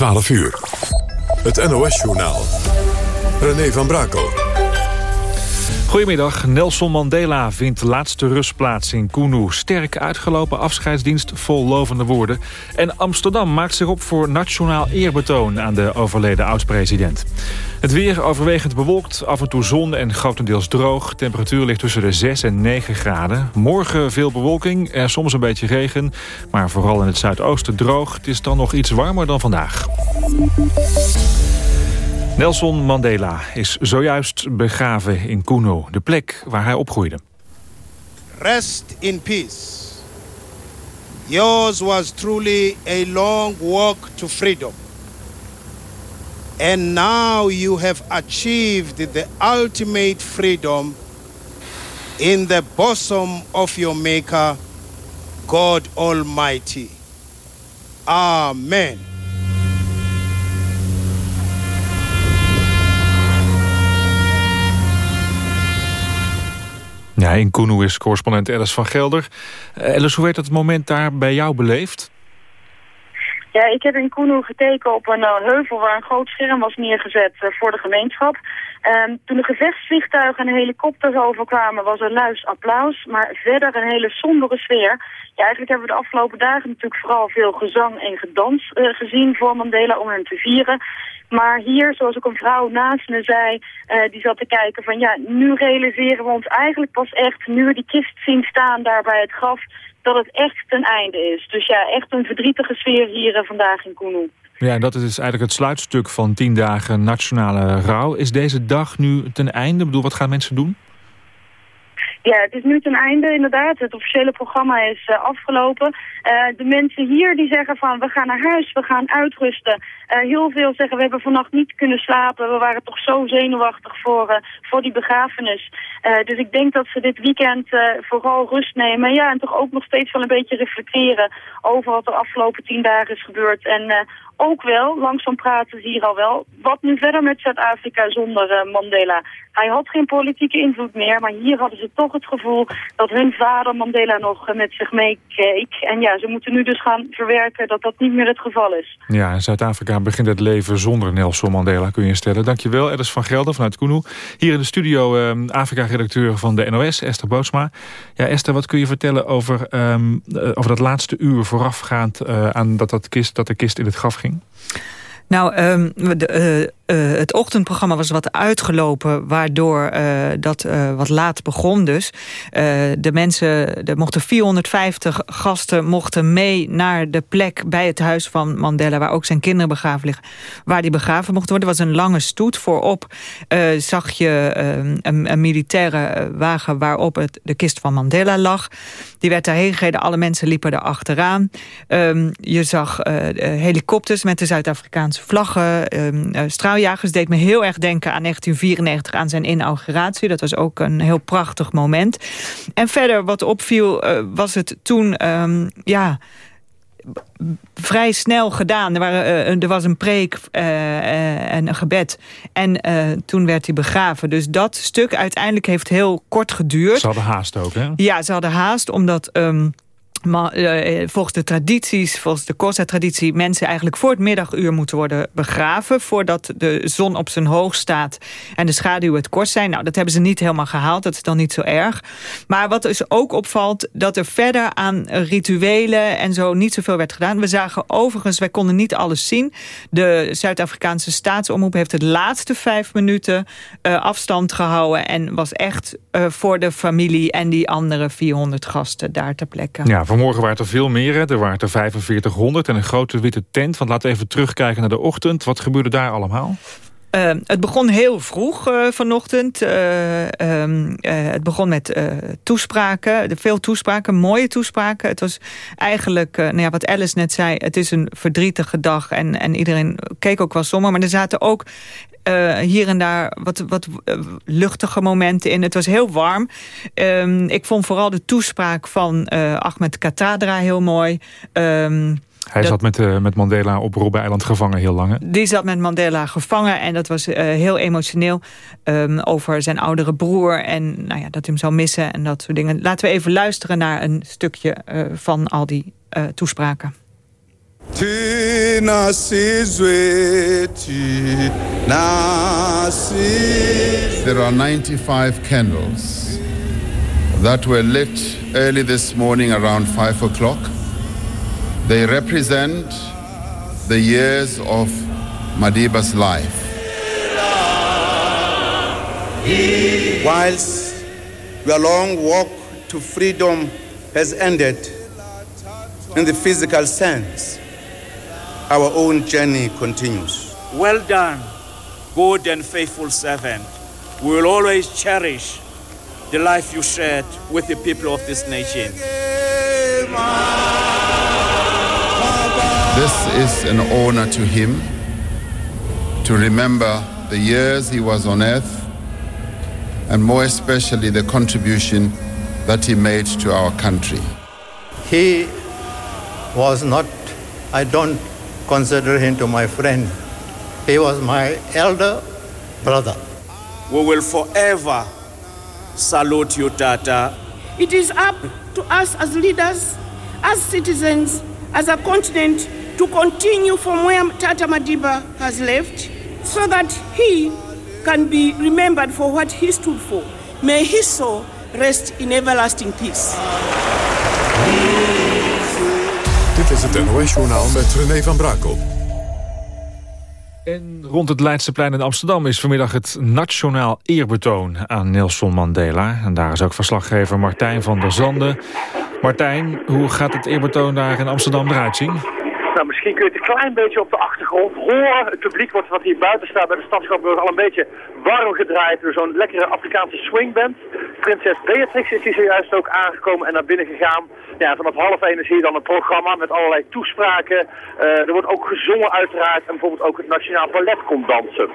12 uur. Het NOS-journaal. René van Brakel. Goedemiddag. Nelson Mandela vindt laatste rustplaats in Kunu. Sterk uitgelopen afscheidsdienst vol lovende woorden. En Amsterdam maakt zich op voor nationaal eerbetoon... aan de overleden oud-president. Het weer overwegend bewolkt, af en toe zon en grotendeels droog. Temperatuur ligt tussen de 6 en 9 graden. Morgen veel bewolking, er soms een beetje regen... maar vooral in het zuidoosten droog. Het is dan nog iets warmer dan vandaag. Nelson Mandela is zojuist begraven in Kuno, de plek waar hij opgroeide. Rest in peace. Yours was truly a long walk to freedom. And now you have achieved the ultimate freedom in the bosom of your Maker, God Almighty. Amen. Ja, in Kunu is correspondent Alice van Gelder. Uh, Alice, hoe werd het moment daar bij jou beleefd? Ja, ik heb in Kunu gekeken op een uh, heuvel waar een groot scherm was neergezet uh, voor de gemeenschap. Um, toen de gevechtsvliegtuigen en helikopters overkwamen was er luis applaus, maar verder een hele sombere sfeer. Ja, eigenlijk hebben we de afgelopen dagen natuurlijk vooral veel gezang en gedans uh, gezien voor Mandela om hem te vieren. Maar hier, zoals ook een vrouw naast me zei, uh, die zat te kijken van ja, nu realiseren we ons eigenlijk pas echt, nu we die kist zien staan daar bij het graf, dat het echt ten einde is. Dus ja, echt een verdrietige sfeer hier uh, vandaag in Kunu. Ja, dat is eigenlijk het sluitstuk van tien dagen nationale rouw. Is deze dag nu ten einde? Ik bedoel, wat gaan mensen doen? Ja, het is nu ten einde inderdaad. Het officiële programma is uh, afgelopen. Uh, de mensen hier die zeggen van we gaan naar huis, we gaan uitrusten. Uh, heel veel zeggen we hebben vannacht niet kunnen slapen. We waren toch zo zenuwachtig voor, voor die begrafenis. dus ik denk dat ze dit weekend vooral rust nemen. Ja, en toch ook nog steeds wel een beetje reflecteren over wat er afgelopen tien dagen is gebeurd. En ook wel, langzaam praten ze hier al wel. Wat nu verder met Zuid-Afrika zonder uh, Mandela? Hij had geen politieke invloed meer, maar hier hadden ze toch het gevoel dat hun vader Mandela nog uh, met zich meekeek. En ja, ze moeten nu dus gaan verwerken dat dat niet meer het geval is. Ja, in Zuid-Afrika begint het leven zonder Nelson Mandela, kun je stellen. Dankjewel, Edis van Gelder vanuit Kunu. Hier in de studio uh, Afrika-redacteur van de NOS, Esther Bootsma. Ja, Esther, wat kun je vertellen over, um, over dat laatste uur voorafgaand aan dat, dat, kist, dat de kist in het graf ging? Nou, um, de, uh, het ochtendprogramma was wat uitgelopen... waardoor uh, dat wat laat begon dus. de mensen, er mochten 450 gasten mochten mee naar de plek... bij het huis van Mandela, waar ook zijn kinderen begraven liggen... waar die begraven mochten worden. Er was een lange stoet. Voorop zag je een, een, militaire wagen waarop het, de kist van Mandela lag. Die werd daarheen gereden, alle mensen liepen er achteraan. Um, je zag helikopters met de Zuid-Afrikaanse vlaggen... Um, straaljagers deed me heel erg denken aan 1994, aan zijn inauguratie. Dat was ook een heel prachtig moment. En verder, wat opviel, uh, was het toen... Um, ja, vrij snel gedaan. Er, waren, uh, er was een preek uh, en een gebed. En toen werd hij begraven. Dus dat stuk uiteindelijk heeft heel kort geduurd. Ze hadden haast ook, hè? Ja, ze hadden haast, omdat... Um, maar uh, volgens de tradities, volgens de Kosa-traditie... mensen eigenlijk voor het middaguur moeten worden begraven... voordat de zon op zijn hoog staat en de schaduwen het kort zijn. Nou, dat hebben ze niet helemaal gehaald, dat is dan niet zo erg. Maar wat dus ook opvalt, dat er verder aan rituelen en zo niet zoveel werd gedaan. We zagen overigens, wij konden niet alles zien. De Zuid-Afrikaanse staatsomroep heeft het laatste vijf minuten uh, afstand gehouden... en was echt voor de familie en die andere 400 gasten daar ter plekke. Ja, vanmorgen waren er veel meer. Er waren er 4500 en een grote witte tent. Want laten we even terugkijken naar de ochtend. Wat gebeurde daar allemaal? Uh, het begon heel vroeg uh, vanochtend. Uh, het begon met toespraken, veel toespraken, mooie toespraken. Het was eigenlijk, nou ja, wat Alice net zei... het is een verdrietige dag en, en iedereen keek ook wel somber. Maar er zaten ook uh, hier en daar wat, wat luchtige momenten in. Het was heel warm. Um, ik vond vooral de toespraak van uh, Ahmed Katadra heel mooi. Um, hij dat, zat met, uh, met Mandela op Robben-eiland gevangen heel lang. Hè? Die zat met Mandela gevangen en dat was uh, heel emotioneel. Um, over zijn oudere broer en nou ja, dat hij hem zou missen en dat soort dingen. Laten we even luisteren naar een stukje uh, van al die toespraken. To There are 95 candles that were lit early this morning around 5 o'clock. They represent the years of Madiba's life. Whilst your long walk to freedom has ended in the physical sense, our own journey continues. Well done, good and faithful servant. We will always cherish the life you shared with the people of this nation. This is an honor to him to remember the years he was on earth and more especially the contribution that he made to our country. He was not, I don't consider him to my friend. He was my elder brother. We will forever salute you, Tata. It is up to us as leaders, as citizens, as a continent to continue from where Tata Madiba has left so that he can be remembered for what he stood for. May his soul rest in everlasting peace. Is het NOS-journaal met René van Brakel. En rond het Leidseplein in Amsterdam is vanmiddag het Nationaal Eerbetoon aan Nelson Mandela. En daar is ook verslaggever Martijn van der Zanden. Martijn, hoe gaat het eerbetoon daar in Amsterdam eruit zien? Nou, misschien kun je het een klein beetje op de achtergrond horen. Het publiek wordt wat hier buiten staat bij de Stadschapburg al een beetje warm gedraaid door zo'n lekkere Afrikaanse swingband. Prinses Beatrix is hier zojuist ook aangekomen en naar binnen gegaan. Ja, vanaf half één is hier dan een programma met allerlei toespraken. Uh, er wordt ook gezongen uiteraard en bijvoorbeeld ook het Nationaal Ballet komt dansen.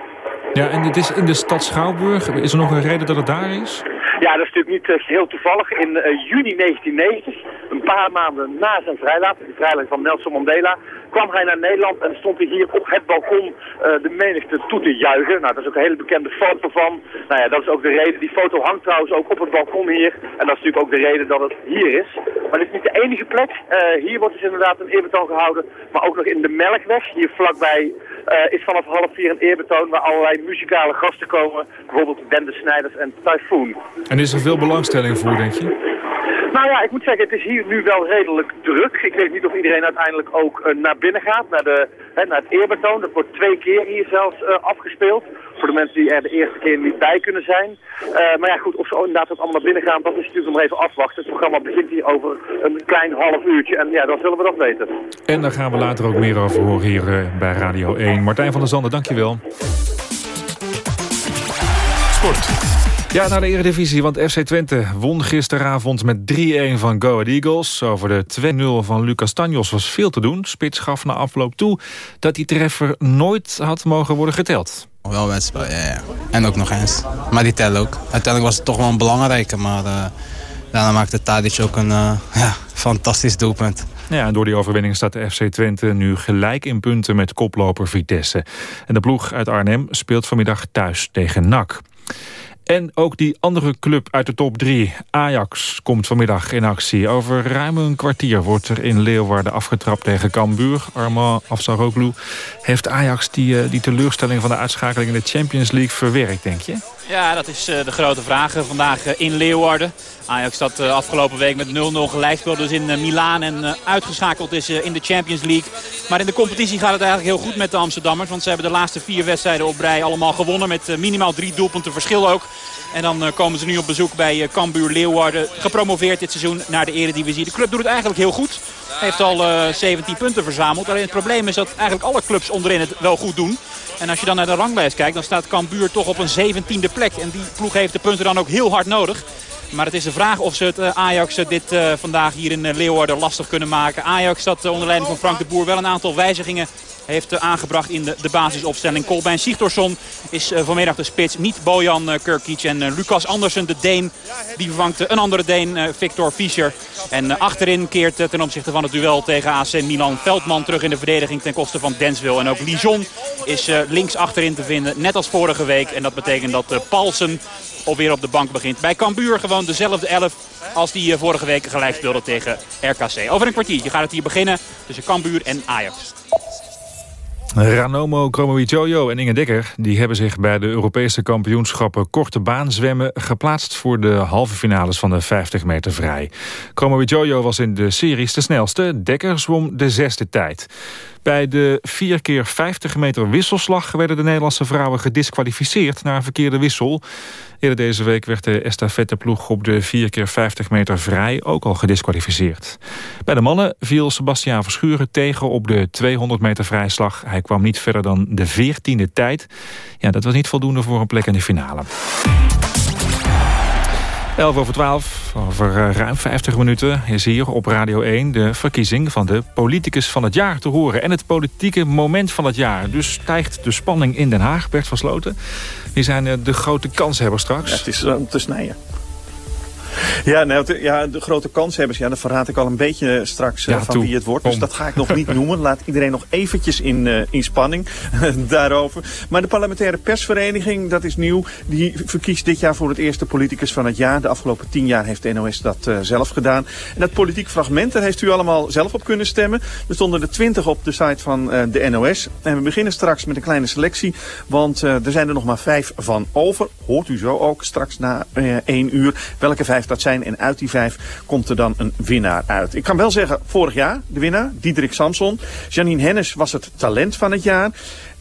Ja, en het is in de stad Schouwburg. Is er nog een reden dat het daar is? Ja, dat is natuurlijk niet uh, heel toevallig. In uh, juni 1990, een paar maanden na zijn vrijlating, de vrijlating van Nelson Mandela, kwam hij naar Nederland en stond hij hier op het balkon uh, de menigte toe te juichen. Nou, dat is ook een hele bekende foto van. Nou ja, dat is ook de reden. Die foto hangt trouwens ook op het balkon hier. En dat is natuurlijk ook de reden dat het hier is. Maar dit is niet de enige plek. Uh, hier wordt dus inderdaad een eerbetoon gehouden. Maar ook nog in de Melkweg, hier vlakbij, uh, is vanaf half vier een eerbetoon waar allerlei muzikale gasten komen. Bijvoorbeeld Bende Snijders en Typhoon. En is er veel belangstelling voor, denk je? Nou ja, ik moet zeggen, het is hier nu wel redelijk druk. Ik weet niet of iedereen uiteindelijk ook uh, naar binnen gaat, naar, de, hè, naar het eerbetoon. Dat wordt twee keer hier zelfs uh, afgespeeld. Voor de mensen die er de eerste keer niet bij kunnen zijn. Uh, maar ja, goed, of ze inderdaad ook allemaal naar binnen gaan, dat is natuurlijk nog even afwachten. Het programma begint hier over een klein half uurtje en ja, dan zullen we dat weten. En daar gaan we later ook meer over horen hier bij Radio 1. Martijn van der Zanden, dankjewel. Sport. Ja, naar de Eredivisie, want FC Twente won gisteravond met 3-1 van Go Ahead Eagles. Over de 2-0 van Lucas Tanjos was veel te doen. Spits gaf na afloop toe dat die treffer nooit had mogen worden geteld. Wel wedstrijd, ja, ja. En ook nog eens. Maar die tellen ook. Uiteindelijk was het toch wel een belangrijke, maar uh, daarna maakte Tadic ook een uh, ja, fantastisch doelpunt. Ja, en door die overwinning staat de FC Twente nu gelijk in punten met koploper Vitesse. En de ploeg uit Arnhem speelt vanmiddag thuis tegen NAC. En ook die andere club uit de top 3, Ajax, komt vanmiddag in actie. Over ruim een kwartier wordt er in Leeuwarden afgetrapt tegen Cambuur. Armand Afsaroglu. Heeft Ajax die, die teleurstelling van de uitschakeling in de Champions League verwerkt, denk je? Ja, dat is de grote vraag vandaag in Leeuwarden. Ajax dat afgelopen week met 0-0 gelijk speelde dus in Milaan en uitgeschakeld is in de Champions League. Maar in de competitie gaat het eigenlijk heel goed met de Amsterdammers. Want ze hebben de laatste vier wedstrijden op rij allemaal gewonnen met minimaal drie doelpunten verschil ook. En dan komen ze nu op bezoek bij Cambuur Leeuwarden. Gepromoveerd dit seizoen naar de Eredivisie. De club doet het eigenlijk heel goed. Heeft al 17 punten verzameld. Alleen het probleem is dat eigenlijk alle clubs onderin het wel goed doen. En als je dan naar de ranglijst kijkt, dan staat Cambuur toch op een 17e plek. En die ploeg heeft de punten dan ook heel hard nodig. Maar het is de vraag of ze het uh, Ajax dit uh, vandaag hier in Leeuwarden lastig kunnen maken. Ajax dat onder leiding van Frank de Boer wel een aantal wijzigingen heeft aangebracht in de, de basisopstelling. Colbein Sigtorsson is vanmiddag de spits. Niet Bojan Kurkic en Lucas Andersen, de Deen. Die vervangt een andere Deen, Victor Fischer. En achterin keert ten opzichte van het duel tegen AC Milan Veldman terug in de verdediging ten koste van Denswil. En ook Lison is links achterin te vinden, net als vorige week. En dat betekent dat Paulsen alweer op de bank begint. Bij Cambuur gewoon dezelfde elf als die vorige week gelijk speelde tegen RKC. Over een kwartiertje gaat het hier beginnen tussen Cambuur en Ajax. Ranomo Kromowidjojo en Inge Dekker die hebben zich bij de Europese kampioenschappen korte baan zwemmen geplaatst voor de halve finales van de 50 meter vrij. Kromowidjojo was in de series de snelste, Dekker zwom de zesde tijd. Bij de 4 keer 50 meter wisselslag werden de Nederlandse vrouwen gedisqualificeerd na een verkeerde wissel. Eerder deze week werd de estafetteploeg op de 4 keer 50 meter vrij ook al gedisqualificeerd. Bij de mannen viel Sebastiaan Verschuren tegen op de 200 meter vrijslag. Hij kwam niet verder dan de 14e tijd. Ja, dat was niet voldoende voor een plek in de finale. 11 over 12, over eh, ruim 50 minuten is hier op Radio 1 de verkiezing van de politicus van het jaar te horen. En het politieke moment van het jaar. Dus stijgt de spanning in Den Haag, Bert van Sloten. Wie zijn eh, de grote kanshebbers straks? Het is om te snijden. Ja, nou, de, ja, de grote kanshebbers, ja, dat verraad ik al een beetje straks uh, van wie het wordt. Dus dat ga ik nog niet noemen. Laat iedereen nog eventjes in, uh, in spanning daarover. Maar de parlementaire persvereniging, dat is nieuw. Die verkiest dit jaar voor het eerste politicus van het jaar. De afgelopen tien jaar heeft de NOS dat uh, zelf gedaan. En dat politiek fragment, daar heeft u allemaal zelf op kunnen stemmen. Er stonden er twintig op de site van de NOS. En we beginnen straks met een kleine selectie. Want er zijn er nog maar vijf van over. Hoort u zo ook straks na één uur. Welke vijf dat zijn. En uit die vijf komt er dan een winnaar uit. Ik kan wel zeggen, vorig jaar de winnaar, Diederik Samson. Janine Hennis was het talent van het jaar.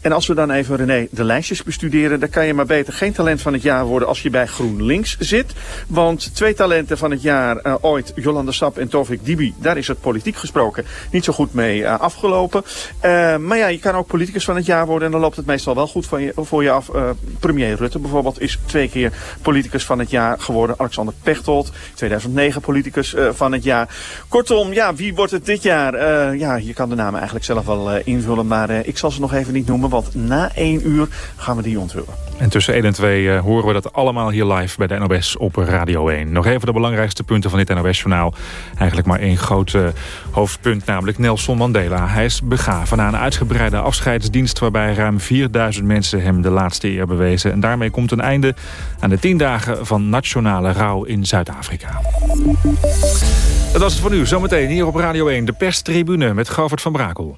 En als we dan even, René, de lijstjes bestuderen... dan kan je maar beter geen talent van het jaar worden als je bij GroenLinks zit. Want twee talenten van het jaar uh, ooit, Jolanda Sap en Tovik Dibi... daar is het politiek gesproken niet zo goed mee uh, afgelopen. Uh, maar ja, je kan ook politicus van het jaar worden... en dan loopt het meestal wel goed je, voor je af. premier Rutte bijvoorbeeld is twee keer politicus van het jaar geworden. Alexander Pechtold, 2009 politicus van het jaar. Kortom, ja, wie wordt het dit jaar? ja, je kan de namen eigenlijk zelf wel invullen... maar ik zal ze nog even niet noemen want na één uur gaan we die onthullen. En tussen 1 en 2 uh, horen we dat allemaal hier live bij de NOS op Radio 1. Nog even de belangrijkste punten van dit NOS-journaal. Eigenlijk maar één groot uh, hoofdpunt, namelijk Nelson Mandela. Hij is begraven na een uitgebreide afscheidsdienst... waarbij ruim 4000 mensen hem de laatste eer bewezen. En daarmee komt een einde aan de 10 dagen van nationale rouw in Zuid-Afrika. Dat was het voor nu. Zometeen hier op Radio 1, de perstribune met Govert van Brakel.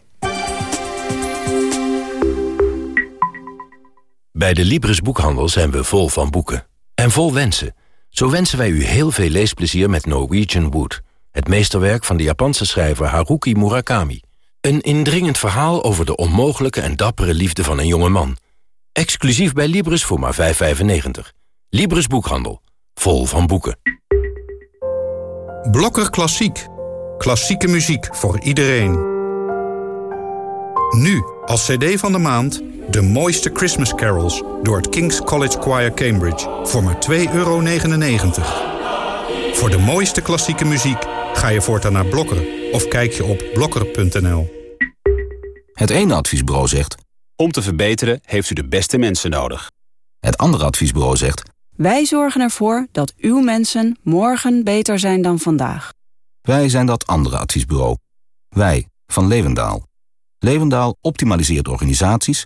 Bij de Libris Boekhandel zijn we vol van boeken. En vol wensen. Zo wensen wij u heel veel leesplezier met Norwegian Wood. Het meesterwerk van de Japanse schrijver Haruki Murakami. Een indringend verhaal over de onmogelijke en dappere liefde van een jonge man. Exclusief bij Libris voor maar 5,95. Libris Boekhandel. Vol van boeken. Blokker Klassiek. Klassieke muziek voor iedereen. Nu, als cd van de maand... De mooiste Christmas carols door het King's College Choir Cambridge voor maar 2,99 euro. Voor de mooiste klassieke muziek ga je voortaan naar Blokker of kijk je op blokker.nl. Het ene adviesbureau zegt... Om te verbeteren heeft u de beste mensen nodig. Het andere adviesbureau zegt... Wij zorgen ervoor dat uw mensen morgen beter zijn dan vandaag. Wij zijn dat andere adviesbureau. Wij, van Levendaal. Levendaal optimaliseert organisaties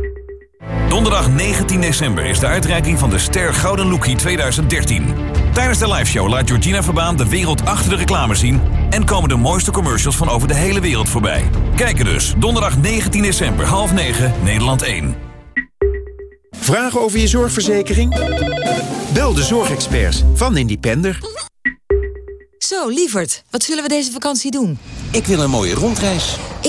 Donderdag 19 december is de uitreiking van de Ster Gouden Lookie 2013. Tijdens de liveshow laat Georgina Verbaan de wereld achter de reclame zien... en komen de mooiste commercials van over de hele wereld voorbij. Kijken dus, donderdag 19 december, half 9, Nederland 1. Vragen over je zorgverzekering? Bel de zorgexperts van Independer. Zo, lieverd, wat zullen we deze vakantie doen? Ik wil een mooie rondreis.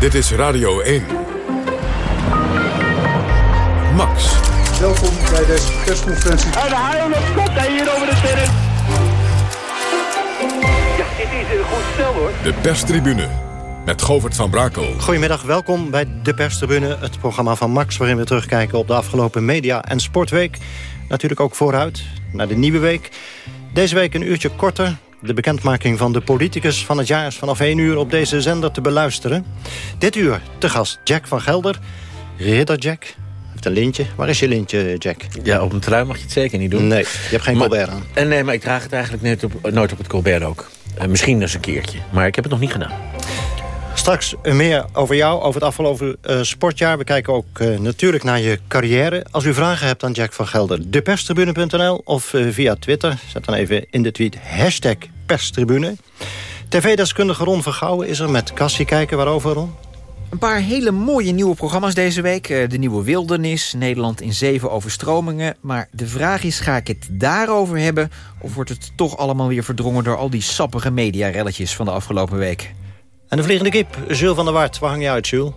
Dit is Radio 1. bij deze persconferentie. En de haal komt hij hier over de terrein. Ja, dit is een goed stel hoor. De perstribune met Govert van Brakel. Goedemiddag, welkom bij De Perstribune, het programma van Max... waarin we terugkijken op de afgelopen media- en sportweek. Natuurlijk ook vooruit naar de nieuwe week. Deze week een uurtje korter. De bekendmaking van de politicus van het jaar is vanaf 1 uur op deze zender te beluisteren. Dit uur te gast Jack van Gelder, Ridder Jack... Heeft een lintje. Waar is je lintje, Jack? Ja, op een trui mag je het zeker niet doen. Nee, je hebt geen maar, Colbert aan. Uh, nee, maar ik draag het eigenlijk nooit op, nooit op het Colbert ook. Uh, misschien eens een keertje, maar ik heb het nog niet gedaan. Straks meer over jou, over het afgelopen uh, sportjaar. We kijken ook uh, natuurlijk naar je carrière. Als u vragen hebt aan Jack van Gelder, deperstribune.nl of uh, via Twitter. Zet dan even in de tweet hashtag perstribune. TV-deskundige Ron Vergouwen is er met Cassie kijken. Waarover, Ron? Een paar hele mooie nieuwe programma's deze week. De Nieuwe Wildernis, Nederland in zeven overstromingen. Maar de vraag is, ga ik het daarover hebben... of wordt het toch allemaal weer verdrongen door al die sappige mediarelletjes van de afgelopen week? En de vliegende kip, Jules van der Wart. Waar hang je uit, Jules?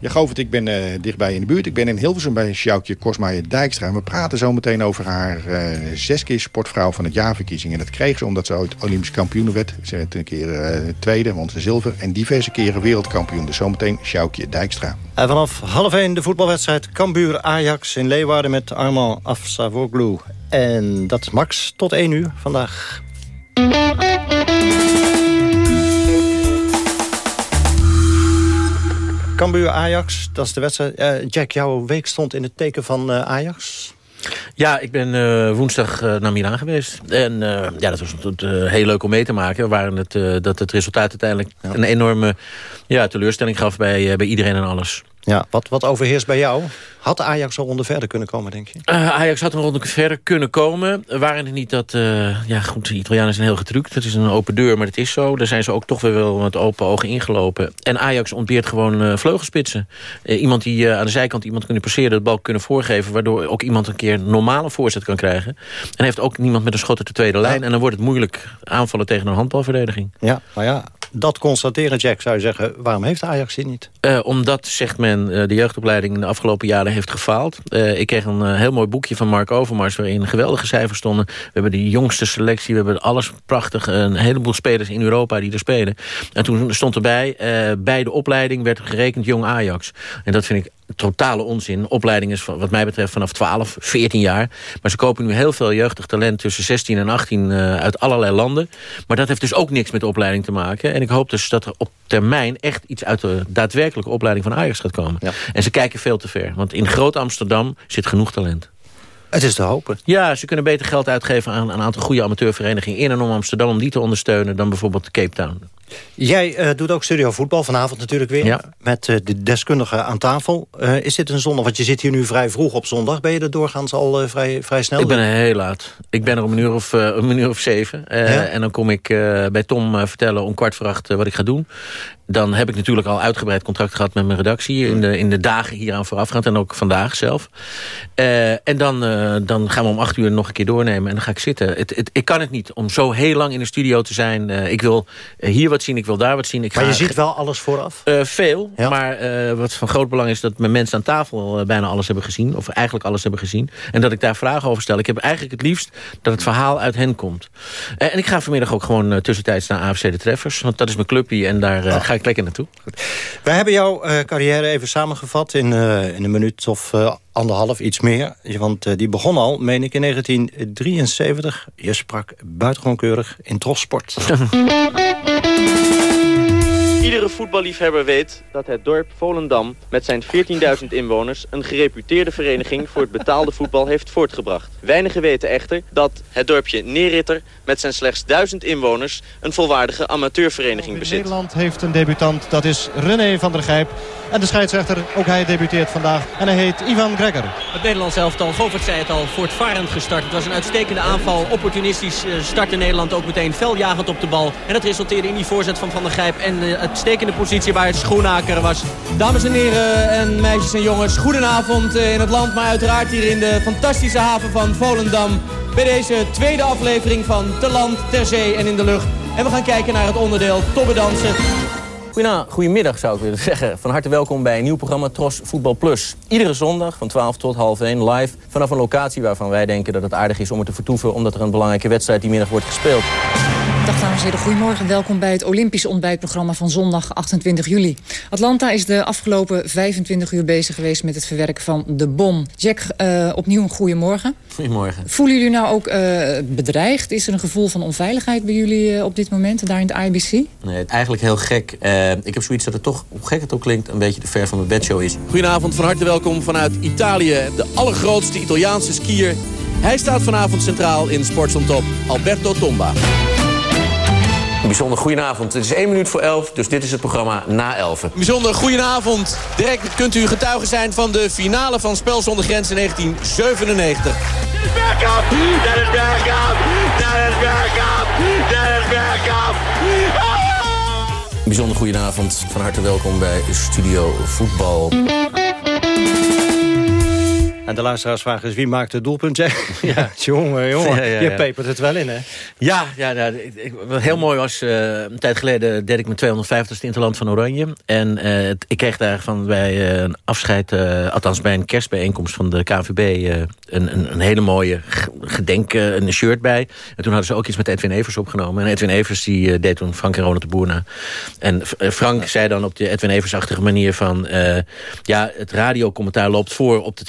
Ja, Govert, ik ben uh, dichtbij in de buurt. Ik ben in Hilversum bij Sjoukje Korsmaier Dijkstra. En we praten zo meteen over haar uh, zes keer sportvrouw van het jaarverkiezing. En dat kreeg ze omdat ze ooit Olympisch kampioen werd. Ze werd een keer uh, tweede, want ze zilver. En diverse keren wereldkampioen. Dus zometeen Sjoukje Dijkstra. En vanaf half één de voetbalwedstrijd Cambuur-Ajax in Leeuwarden met Armand Afsavoglu. En dat is Max tot één uur vandaag. Cambuur Ajax, dat is de wedstrijd. Uh, Jack, jouw week stond in het teken van uh, Ajax. Ja, ik ben uh, woensdag naar Milaan geweest. En ja, dat was heel leuk om mee te maken. We waren het, dat het resultaat uiteindelijk ja. een enorme ja, teleurstelling gaf bij, bij iedereen en alles. Ja, wat, wat overheerst bij jou? Had Ajax al ronde verder kunnen komen, denk je? Uh, Ajax had een ronde verder kunnen komen. Waren het niet dat... Uh, ja, goed, de Italianen zijn heel getrukt. Het is een open deur, maar het is zo. Daar zijn ze ook toch weer wel met open ogen ingelopen. En Ajax ontbeert gewoon uh, vleugelspitsen. iemand die aan de zijkant iemand kunnen passeren... de bal kunnen voorgeven... waardoor ook iemand een keer een normale voorzet kan krijgen. En heeft ook niemand met een schot uit de tweede lijn. En dan wordt het moeilijk aanvallen tegen een handbalverdediging. Ja, maar ja, dat constateren, Jack, zou je zeggen... waarom heeft Ajax dit niet? Uh, omdat, zegt men, uh, de jeugdopleiding in de afgelopen jaren heeft gefaald. Uh, ik kreeg een heel mooi boekje van Mark Overmars... waarin geweldige cijfers stonden. We hebben de jongste selectie, we hebben alles prachtig. Een heleboel spelers in Europa die er spelen. En toen stond erbij, bij de opleiding werd gerekend jong Ajax. En dat vind ik totale onzin. Opleiding is wat mij betreft vanaf 12, 14 jaar. Maar ze kopen nu heel veel jeugdig talent tussen 16 en 18 uh, uit allerlei landen. Maar dat heeft dus ook niks met de opleiding te maken. En ik hoop dus dat er op termijn echt iets uit de daadwerkelijke opleiding van Ajax gaat komen. Ja. En ze kijken veel te ver. Want in Groot Amsterdam zit genoeg talent. Het is te hopen. Ja, ze kunnen beter geld uitgeven aan een aantal goede amateurverenigingen in en om Amsterdam om die te ondersteunen dan bijvoorbeeld Cape Town. Jij uh, doet ook studio voetbal vanavond natuurlijk weer. Ja. Met uh, de deskundige aan tafel. Uh, is dit een zondag? Want je zit hier nu vrij vroeg op zondag. Ben je er doorgaans al vrij, vrij snel? Ik ben er heel laat. Ik ben er om een uur of, een uur of zeven. Ja? En dan kom ik bij Tom vertellen om kwart voor acht wat ik ga doen. Dan heb ik natuurlijk al uitgebreid contact gehad met mijn redactie... in de, in de dagen hieraan voorafgaand en ook vandaag zelf. Uh, en dan, uh, dan gaan we om acht uur nog een keer doornemen en dan ga ik zitten. Het, het, ik kan het niet om zo heel lang in de studio te zijn. Uh, ik wil hier wat zien, ik wil daar wat zien. Ik maar ga, je ziet wel alles vooraf? veel, ja. maar wat van groot belang is... dat mijn mensen aan tafel bijna alles hebben gezien. Of eigenlijk alles hebben gezien. En dat ik daar vragen over stel. Ik heb eigenlijk het liefst dat het verhaal uit hen komt. en ik ga vanmiddag ook gewoon tussentijds naar AFC de Treffers. Want dat is mijn clubje en daar oh. ga ik lekker naartoe. Goed. Wij hebben jouw uh, carrière even samengevat in, uh, in een minuut of uh, anderhalf, iets meer. Want die begon al, meen ik, in 1973. Je sprak buitengewoon keurig in Trossport. Iedere voetballiefhebber weet dat het dorp Volendam met zijn 14.000 inwoners een gereputeerde vereniging voor het betaalde voetbal heeft voortgebracht. Weinigen weten echter dat het dorpje Neeritter met zijn slechts 1000 inwoners een volwaardige amateurvereniging bezit. Nederland heeft een debutant, dat is René van der Gijp. En de scheidsrechter, ook hij debuteert vandaag. En hij heet Ivan Greger. Het Nederlands elftal, Govert zei het al, voortvarend gestart. Het was een uitstekende aanval. Opportunistisch startte Nederland ook meteen feljagend op de bal. En dat resulteerde in die voorzet van Van der Gijp. En uh, uitstekende positie waar het schoenaker was. Dames en heren en meisjes en jongens, goedenavond in het land. Maar uiteraard hier in de fantastische haven van Volendam. Bij deze tweede aflevering van Te Land, Ter Zee en in de Lucht. En we gaan kijken naar het onderdeel tobbedansen. Goedenavond, goedemiddag zou ik willen zeggen. Van harte welkom bij een nieuw programma Tros Voetbal Plus. Iedere zondag van 12 tot half 1 live vanaf een locatie waarvan wij denken dat het aardig is om er te vertoeven... omdat er een belangrijke wedstrijd die middag wordt gespeeld. Dag dames en heren, goedemorgen. Welkom bij het Olympisch ontbijtprogramma van zondag 28 juli. Atlanta is de afgelopen 25 uur bezig geweest met het verwerken van de bom. Jack, uh, opnieuw een goedemorgen. Goedemorgen. Voelen jullie nou ook uh, bedreigd? Is er een gevoel van onveiligheid bij jullie uh, op dit moment, daar in de IBC? Nee, eigenlijk heel gek. Ik heb zoiets dat het toch, hoe gek het ook klinkt, een beetje de ver van mijn bedshow is. Goedenavond, van harte welkom vanuit Italië. De allergrootste Italiaanse skier. Hij staat vanavond centraal in Sportson Top, Alberto Tomba. Een bijzonder goedenavond. Het is 1 minuut voor 11, dus dit is het programma na 11. Een bijzonder goedenavond. Direct kunt u getuige zijn van de finale van Spel zonder Grenzen 1997. Bergkamp! Dennis Bergkamp! Dennis Bergkamp! Dennis Bergkamp! Een bijzonder goedenavond. Van harte welkom bij Studio Voetbal. En de luisteraarsvraag is, wie maakt het doelpunt? ja, jongen, jongen, ja, ja, je pepert het wel in, hè? Ja, ja, ja heel mooi was, uh, een tijd geleden deed ik mijn 250ste Interland van Oranje. En uh, ik kreeg daar van bij uh, een afscheid, althans bij een kerstbijeenkomst van de KVB... Een, een, een, hele mooie gedenk, een shirt bij. En toen hadden ze ook iets met Edwin Evers opgenomen. En Edwin Evers die deed toen Frank en Ronald de Boer na. En Frank zei dan op de Edwin Evers-achtige manier van... ja, het radiocommentaar loopt voor op de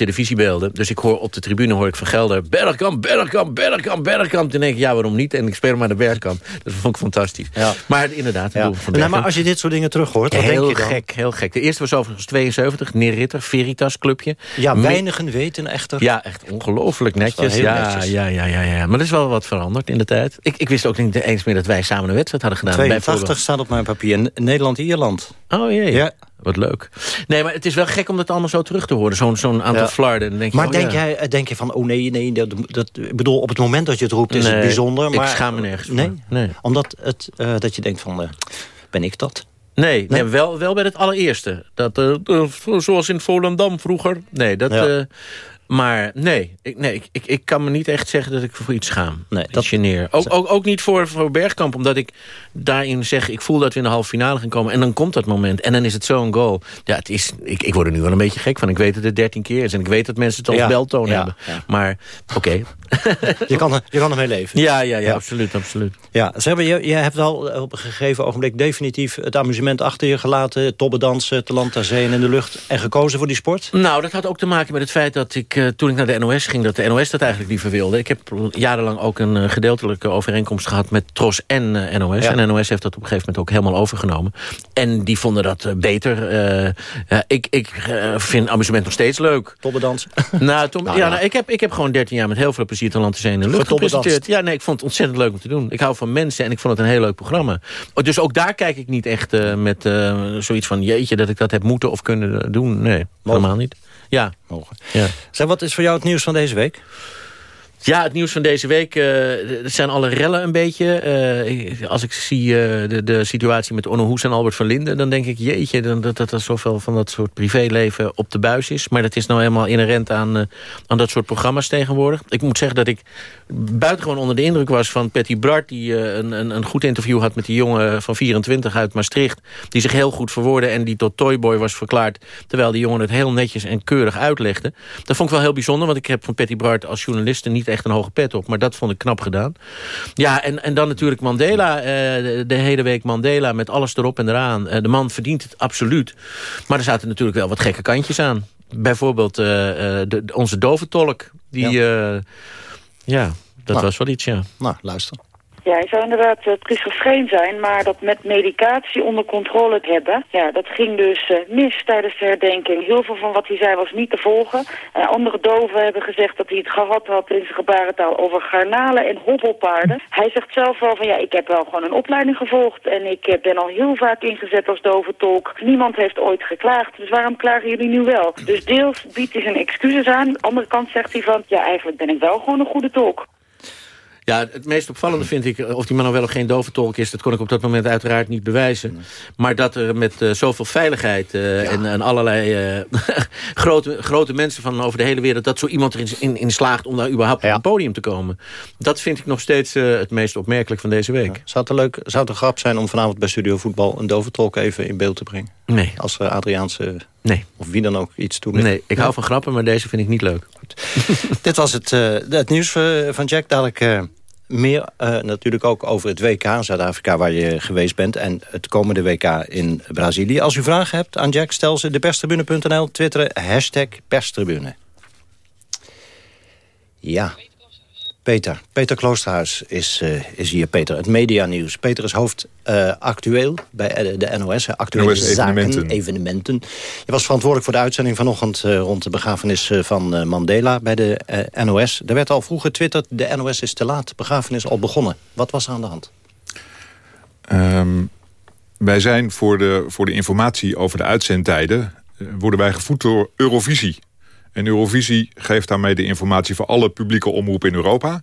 dus ik hoor op de tribune hoor ik van Gelder... Bergkamp, Bergkamp, Bergkamp, Bergkamp. Dan denk ik, ja, waarom niet? En ik speel maar de Bergkamp. Dat vond ik fantastisch. Ja. Maar inderdaad, ja. nee, maar als je dit soort dingen terug hoort, wat heel denk je dan? gek, heel gek. De eerste was overigens 72, Neerritter, Veritas clubje. Ja, weinigen weten echter. Ja, echt ongelooflijk netjes. Ja, netjes. Ja, ja, ja, ja, Maar er is wel wat veranderd in de tijd. Ik, ik wist ook niet eens meer dat wij samen een wedstrijd hadden gedaan. 82 staat op mijn papier. Nederland-Ierland. Oh jee. Ja. Wat leuk. Nee, maar het is wel gek om dat allemaal zo terug te horen. Zo'n zo'n aantal ja. flarden. Denk je, maar oh, denk, ja. jij, denk je van, oh nee, nee, dat, dat, ik bedoel, op het moment dat je het roept is het bijzonder. Maar, ik schaam me nergens nee? voor. Nee. Omdat het, uh, dat je denkt van, uh, ben ik dat? Nee, nee? wel, wel bij het allereerste. Dat, uh, zoals in Volendam vroeger. Nee, dat... Ja. Maar nee, ik, nee ik, ik, ik kan me niet echt zeggen dat ik voor iets schaam. Nee, dat geneer. Ook, ook, ook niet voor, voor Bergkamp, omdat ik daarin zeg... ik voel dat we in de halve finale gaan komen. En dan komt dat moment. En dan is het zo'n goal. Ja, het is, ik, ik word er nu wel een beetje gek van. Ik weet dat het dertien keer is. En ik weet dat mensen het als ja, beltoon ja, hebben. Ja. Maar oké. Okay. Je, kan je kan ermee leven. Ja, ja, ja, absoluut. absoluut. Ja, ze hebben, je, je hebt al op een gegeven ogenblik definitief het amusement achter je gelaten. Tobbedansen, te land, ter zee en in de lucht. En gekozen voor die sport? Nou, dat had ook te maken met het feit dat ik uh, toen ik naar de NOS ging... dat de NOS dat eigenlijk liever wilde. Ik heb jarenlang ook een uh, gedeeltelijke overeenkomst gehad met TROS en NOS. Ja. En NOS heeft dat op een gegeven moment ook helemaal overgenomen. En die vonden dat beter. ik ik vind amusement nog steeds leuk. Tobbedansen? Nou, tom, nou, ja, nou, ik, heb, ik heb gewoon 13 jaar met heel veel plezier land te zijn in de lucht gepresenteerd. Ja, nee, ik vond het ontzettend leuk om te doen. Ik hou van mensen en ik vond het een heel leuk programma. Dus ook daar kijk ik niet echt met zoiets van... jeetje, dat ik dat heb moeten of kunnen doen. Nee, helemaal niet. Ja. Mogen. Ja. Zeg, wat is voor jou het nieuws van deze week? Ja, het nieuws van deze week. Het zijn alle rellen een beetje. Uh, als ik zie uh, de, de situatie met Onno Hoes en Albert van Linden... dan denk ik, jeetje, dat, dat er zoveel van dat soort privéleven op de buis is. Maar dat is nou helemaal inherent aan, aan dat soort programma's tegenwoordig. Ik moet zeggen dat ik buitengewoon onder de indruk was van Patty Bart... die een, een, een goed interview had met die jongen van 24 uit Maastricht... die zich heel goed verwoordde en die tot toyboy was verklaard... terwijl die jongen het heel netjes en keurig uitlegde. Dat vond ik wel heel bijzonder, want ik heb van Patty Bart als journaliste... niet echt een hoge pet op, maar dat vond ik knap gedaan. Ja, en, en dan natuurlijk Mandela, uh, de, de, hele week Mandela... met alles erop en eraan. Uh, de man verdient het absoluut. Maar er zaten natuurlijk wel wat gekke kantjes aan. Bijvoorbeeld uh, de, onze doventolk. Die, ja, ja dat nou, was wel iets, ja. Nou, luister. Ja, zou inderdaad uh, zijn, maar dat met medicatie onder controle hebben, ja, dat ging dus uh, mis tijdens de herdenking. Heel veel van wat hij zei was niet te volgen. Uh, andere doven hebben gezegd dat hij het gehad had in zijn gebarentaal over garnalen en hobbelpaarden. Hij zegt zelf wel van ja, ik heb wel gewoon een opleiding gevolgd en ik ben al heel vaak ingezet als doventolk. Niemand heeft ooit geklaagd, dus waarom klagen jullie nu wel? Dus deels biedt hij zijn excuses aan. Aan de andere kant zegt hij van ja, eigenlijk ben ik wel gewoon een goede tolk. Ja, het meest opvallende vind ik, of die man nou wel of geen doventolk is... dat kon ik op dat moment uiteraard niet bewijzen. Maar dat er met uh, zoveel veiligheid uh, en, en, allerlei uh, grote, grote mensen van over de hele wereld... dat zo iemand erin in, in slaagt om daar überhaupt ja. op een podium te komen. Dat vind ik nog steeds het meest opmerkelijk van deze week. Ja. Zou, het leuk, zou het een grap zijn om vanavond bij Studio Voetbal... een doventolk even in beeld te brengen? Nee. Als Adriaanse... Nee. Of wie dan ook iets toe. Nee, ik hou van grappen, maar deze vind ik niet leuk. Dit was het, het nieuws van Jack. Dadelijk meer uh, natuurlijk ook over het WK in Zuid-Afrika... waar je geweest bent en het komende WK in Brazilië. Als u vragen hebt aan Jack, stel ze deperstribune.nl, twitteren, hashtag perstribune. Ja, Peter. Peter Kloosterhuis is, uh, is hier, Peter. Het medianieuws. Peter is hoofd uh, actueel bij de NOS. Actuele NOS zaken, evenementen. evenementen. Je was verantwoordelijk voor de uitzending vanochtend... Uh, rond de begrafenis van Mandela bij de NOS. Er werd al vroeg getwitterd, de NOS is te laat. Begrafenis al begonnen. Wat was er aan de hand? Um, wij zijn voor de, voor de informatie over de uitzendtijden... worden wij gevoed door Eurovisie. En Eurovisie geeft daarmee de informatie voor alle publieke omroepen in Europa.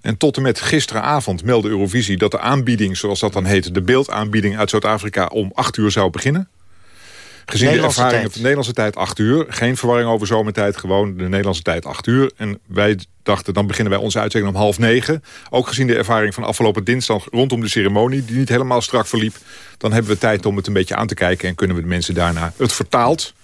En tot en met gisteravond meldde Eurovisie dat de aanbieding, zoals dat dan heet... de beeldaanbieding uit Zuid-Afrika om 8 uur zou beginnen. Gezien de ervaringen van de Nederlandse tijd 8 uur. Geen verwarring over zomertijd, gewoon de Nederlandse tijd 8 uur. En wij dachten, dan beginnen wij onze uitzending om half negen. Ook gezien de ervaring van afgelopen dinsdag rondom de ceremonie... die niet helemaal strak verliep. Dan hebben we tijd om het een beetje aan te kijken... en kunnen we de mensen daarna het vertaald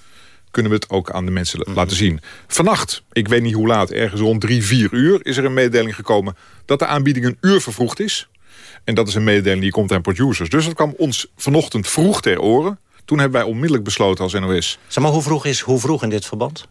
kunnen we het ook aan de mensen Mhm. laten zien. Vannacht, ik weet niet hoe laat, ergens rond drie, vier uur... is er een mededeling gekomen dat de aanbieding een uur vervroegd is. En dat is een mededeling die komt aan producers. Dus dat kwam ons vanochtend vroeg ter oren. Toen hebben wij onmiddellijk besloten als NOS... Zeg maar, hoe vroeg is hoe vroeg in dit verband?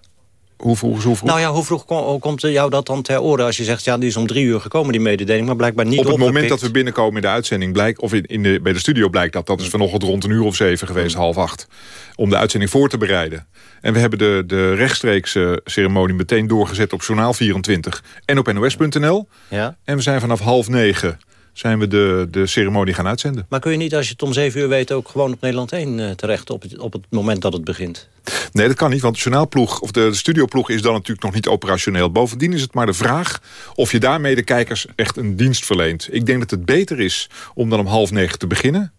Hoe vroeg hoe vroeg? Nou ja, hoe vroeg kom, komt jou dat dan ter oren als je zegt... ja, die is om drie uur gekomen, die mededeling, maar blijkbaar niet Op het moment dat we binnenkomen in de uitzending... Blijkt, of in, in de, bij de studio blijkt dat, dat is vanochtend rond een uur of zeven geweest, half acht... om de uitzending voor te bereiden. En we hebben de, de rechtstreekse ceremonie meteen doorgezet op Journaal 24 en op nos.nl. Ja. En we zijn vanaf half negen zijn we de, de ceremonie gaan uitzenden. Maar kun je niet, als je het om zeven uur weet... ook gewoon op Nederland 1 uh, terecht op het, op het moment dat het begint? Nee, dat kan niet, want de journaalploeg, of de, de studioploeg is dan natuurlijk nog niet operationeel. Bovendien is het maar de vraag of je daarmee de kijkers echt een dienst verleent. Ik denk dat het beter is om dan om half negen te beginnen.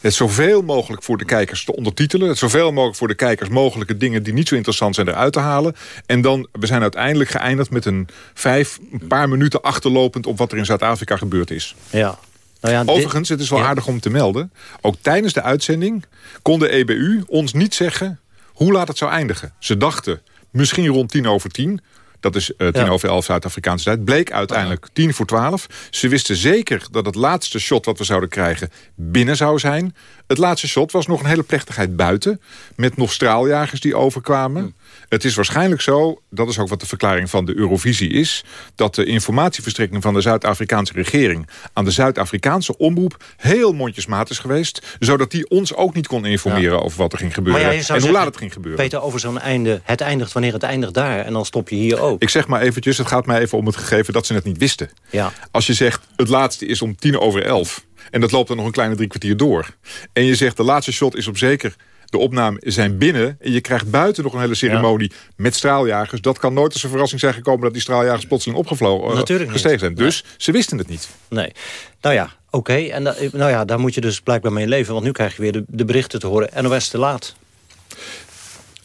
Het zoveel mogelijk voor de kijkers te ondertitelen. Het zoveel mogelijk voor de kijkers mogelijke dingen die niet zo interessant zijn eruit te halen. En dan, we zijn uiteindelijk geëindigd met een vijf, een paar minuten achterlopend op wat er in Zuid-Afrika gebeurd is. Ja. Nou ja, Overigens, het is wel ja. aardig om te melden. Ook tijdens de uitzending kon de EBU ons niet zeggen hoe laat het zou eindigen. Ze dachten misschien rond tien over tien. Dat is uh, tien ja. over elf Zuid-Afrikaanse tijd. Bleek uiteindelijk tien voor twaalf. Ze wisten zeker dat het laatste shot wat we zouden krijgen binnen zou zijn. Het laatste shot was nog een hele plechtigheid buiten. Met nog straaljagers die overkwamen. Het is waarschijnlijk zo, dat is ook wat de verklaring van de Eurovisie is... dat de informatieverstrekking van de Zuid-Afrikaanse regering... aan de Zuid-Afrikaanse omroep heel mondjesmaat is geweest... zodat die ons ook niet kon informeren ja. over wat er ging gebeuren... Ja, en hoe zeggen, laat het ging gebeuren. Peter, over zo'n einde, het eindigt wanneer het eindigt daar... en dan stop je hier ook. Ik zeg maar eventjes, het gaat mij even om het gegeven dat ze het niet wisten. Ja. Als je zegt, het laatste is om tien over elf... en dat loopt dan nog een kleine drie kwartier door... en je zegt, de laatste shot is op zeker de opnamen zijn binnen... en je krijgt buiten nog een hele ceremonie ja. met straaljagers... dat kan nooit als een verrassing zijn gekomen... dat die straaljagers plotseling opgevlogen Natuurlijk gestegen zijn. Dus nee. ze wisten het niet. Nee. Nou ja, oké. Okay. En nou ja, daar moet je dus blijkbaar mee leven. Want nu krijg je weer de, de berichten te horen. NOS te laat.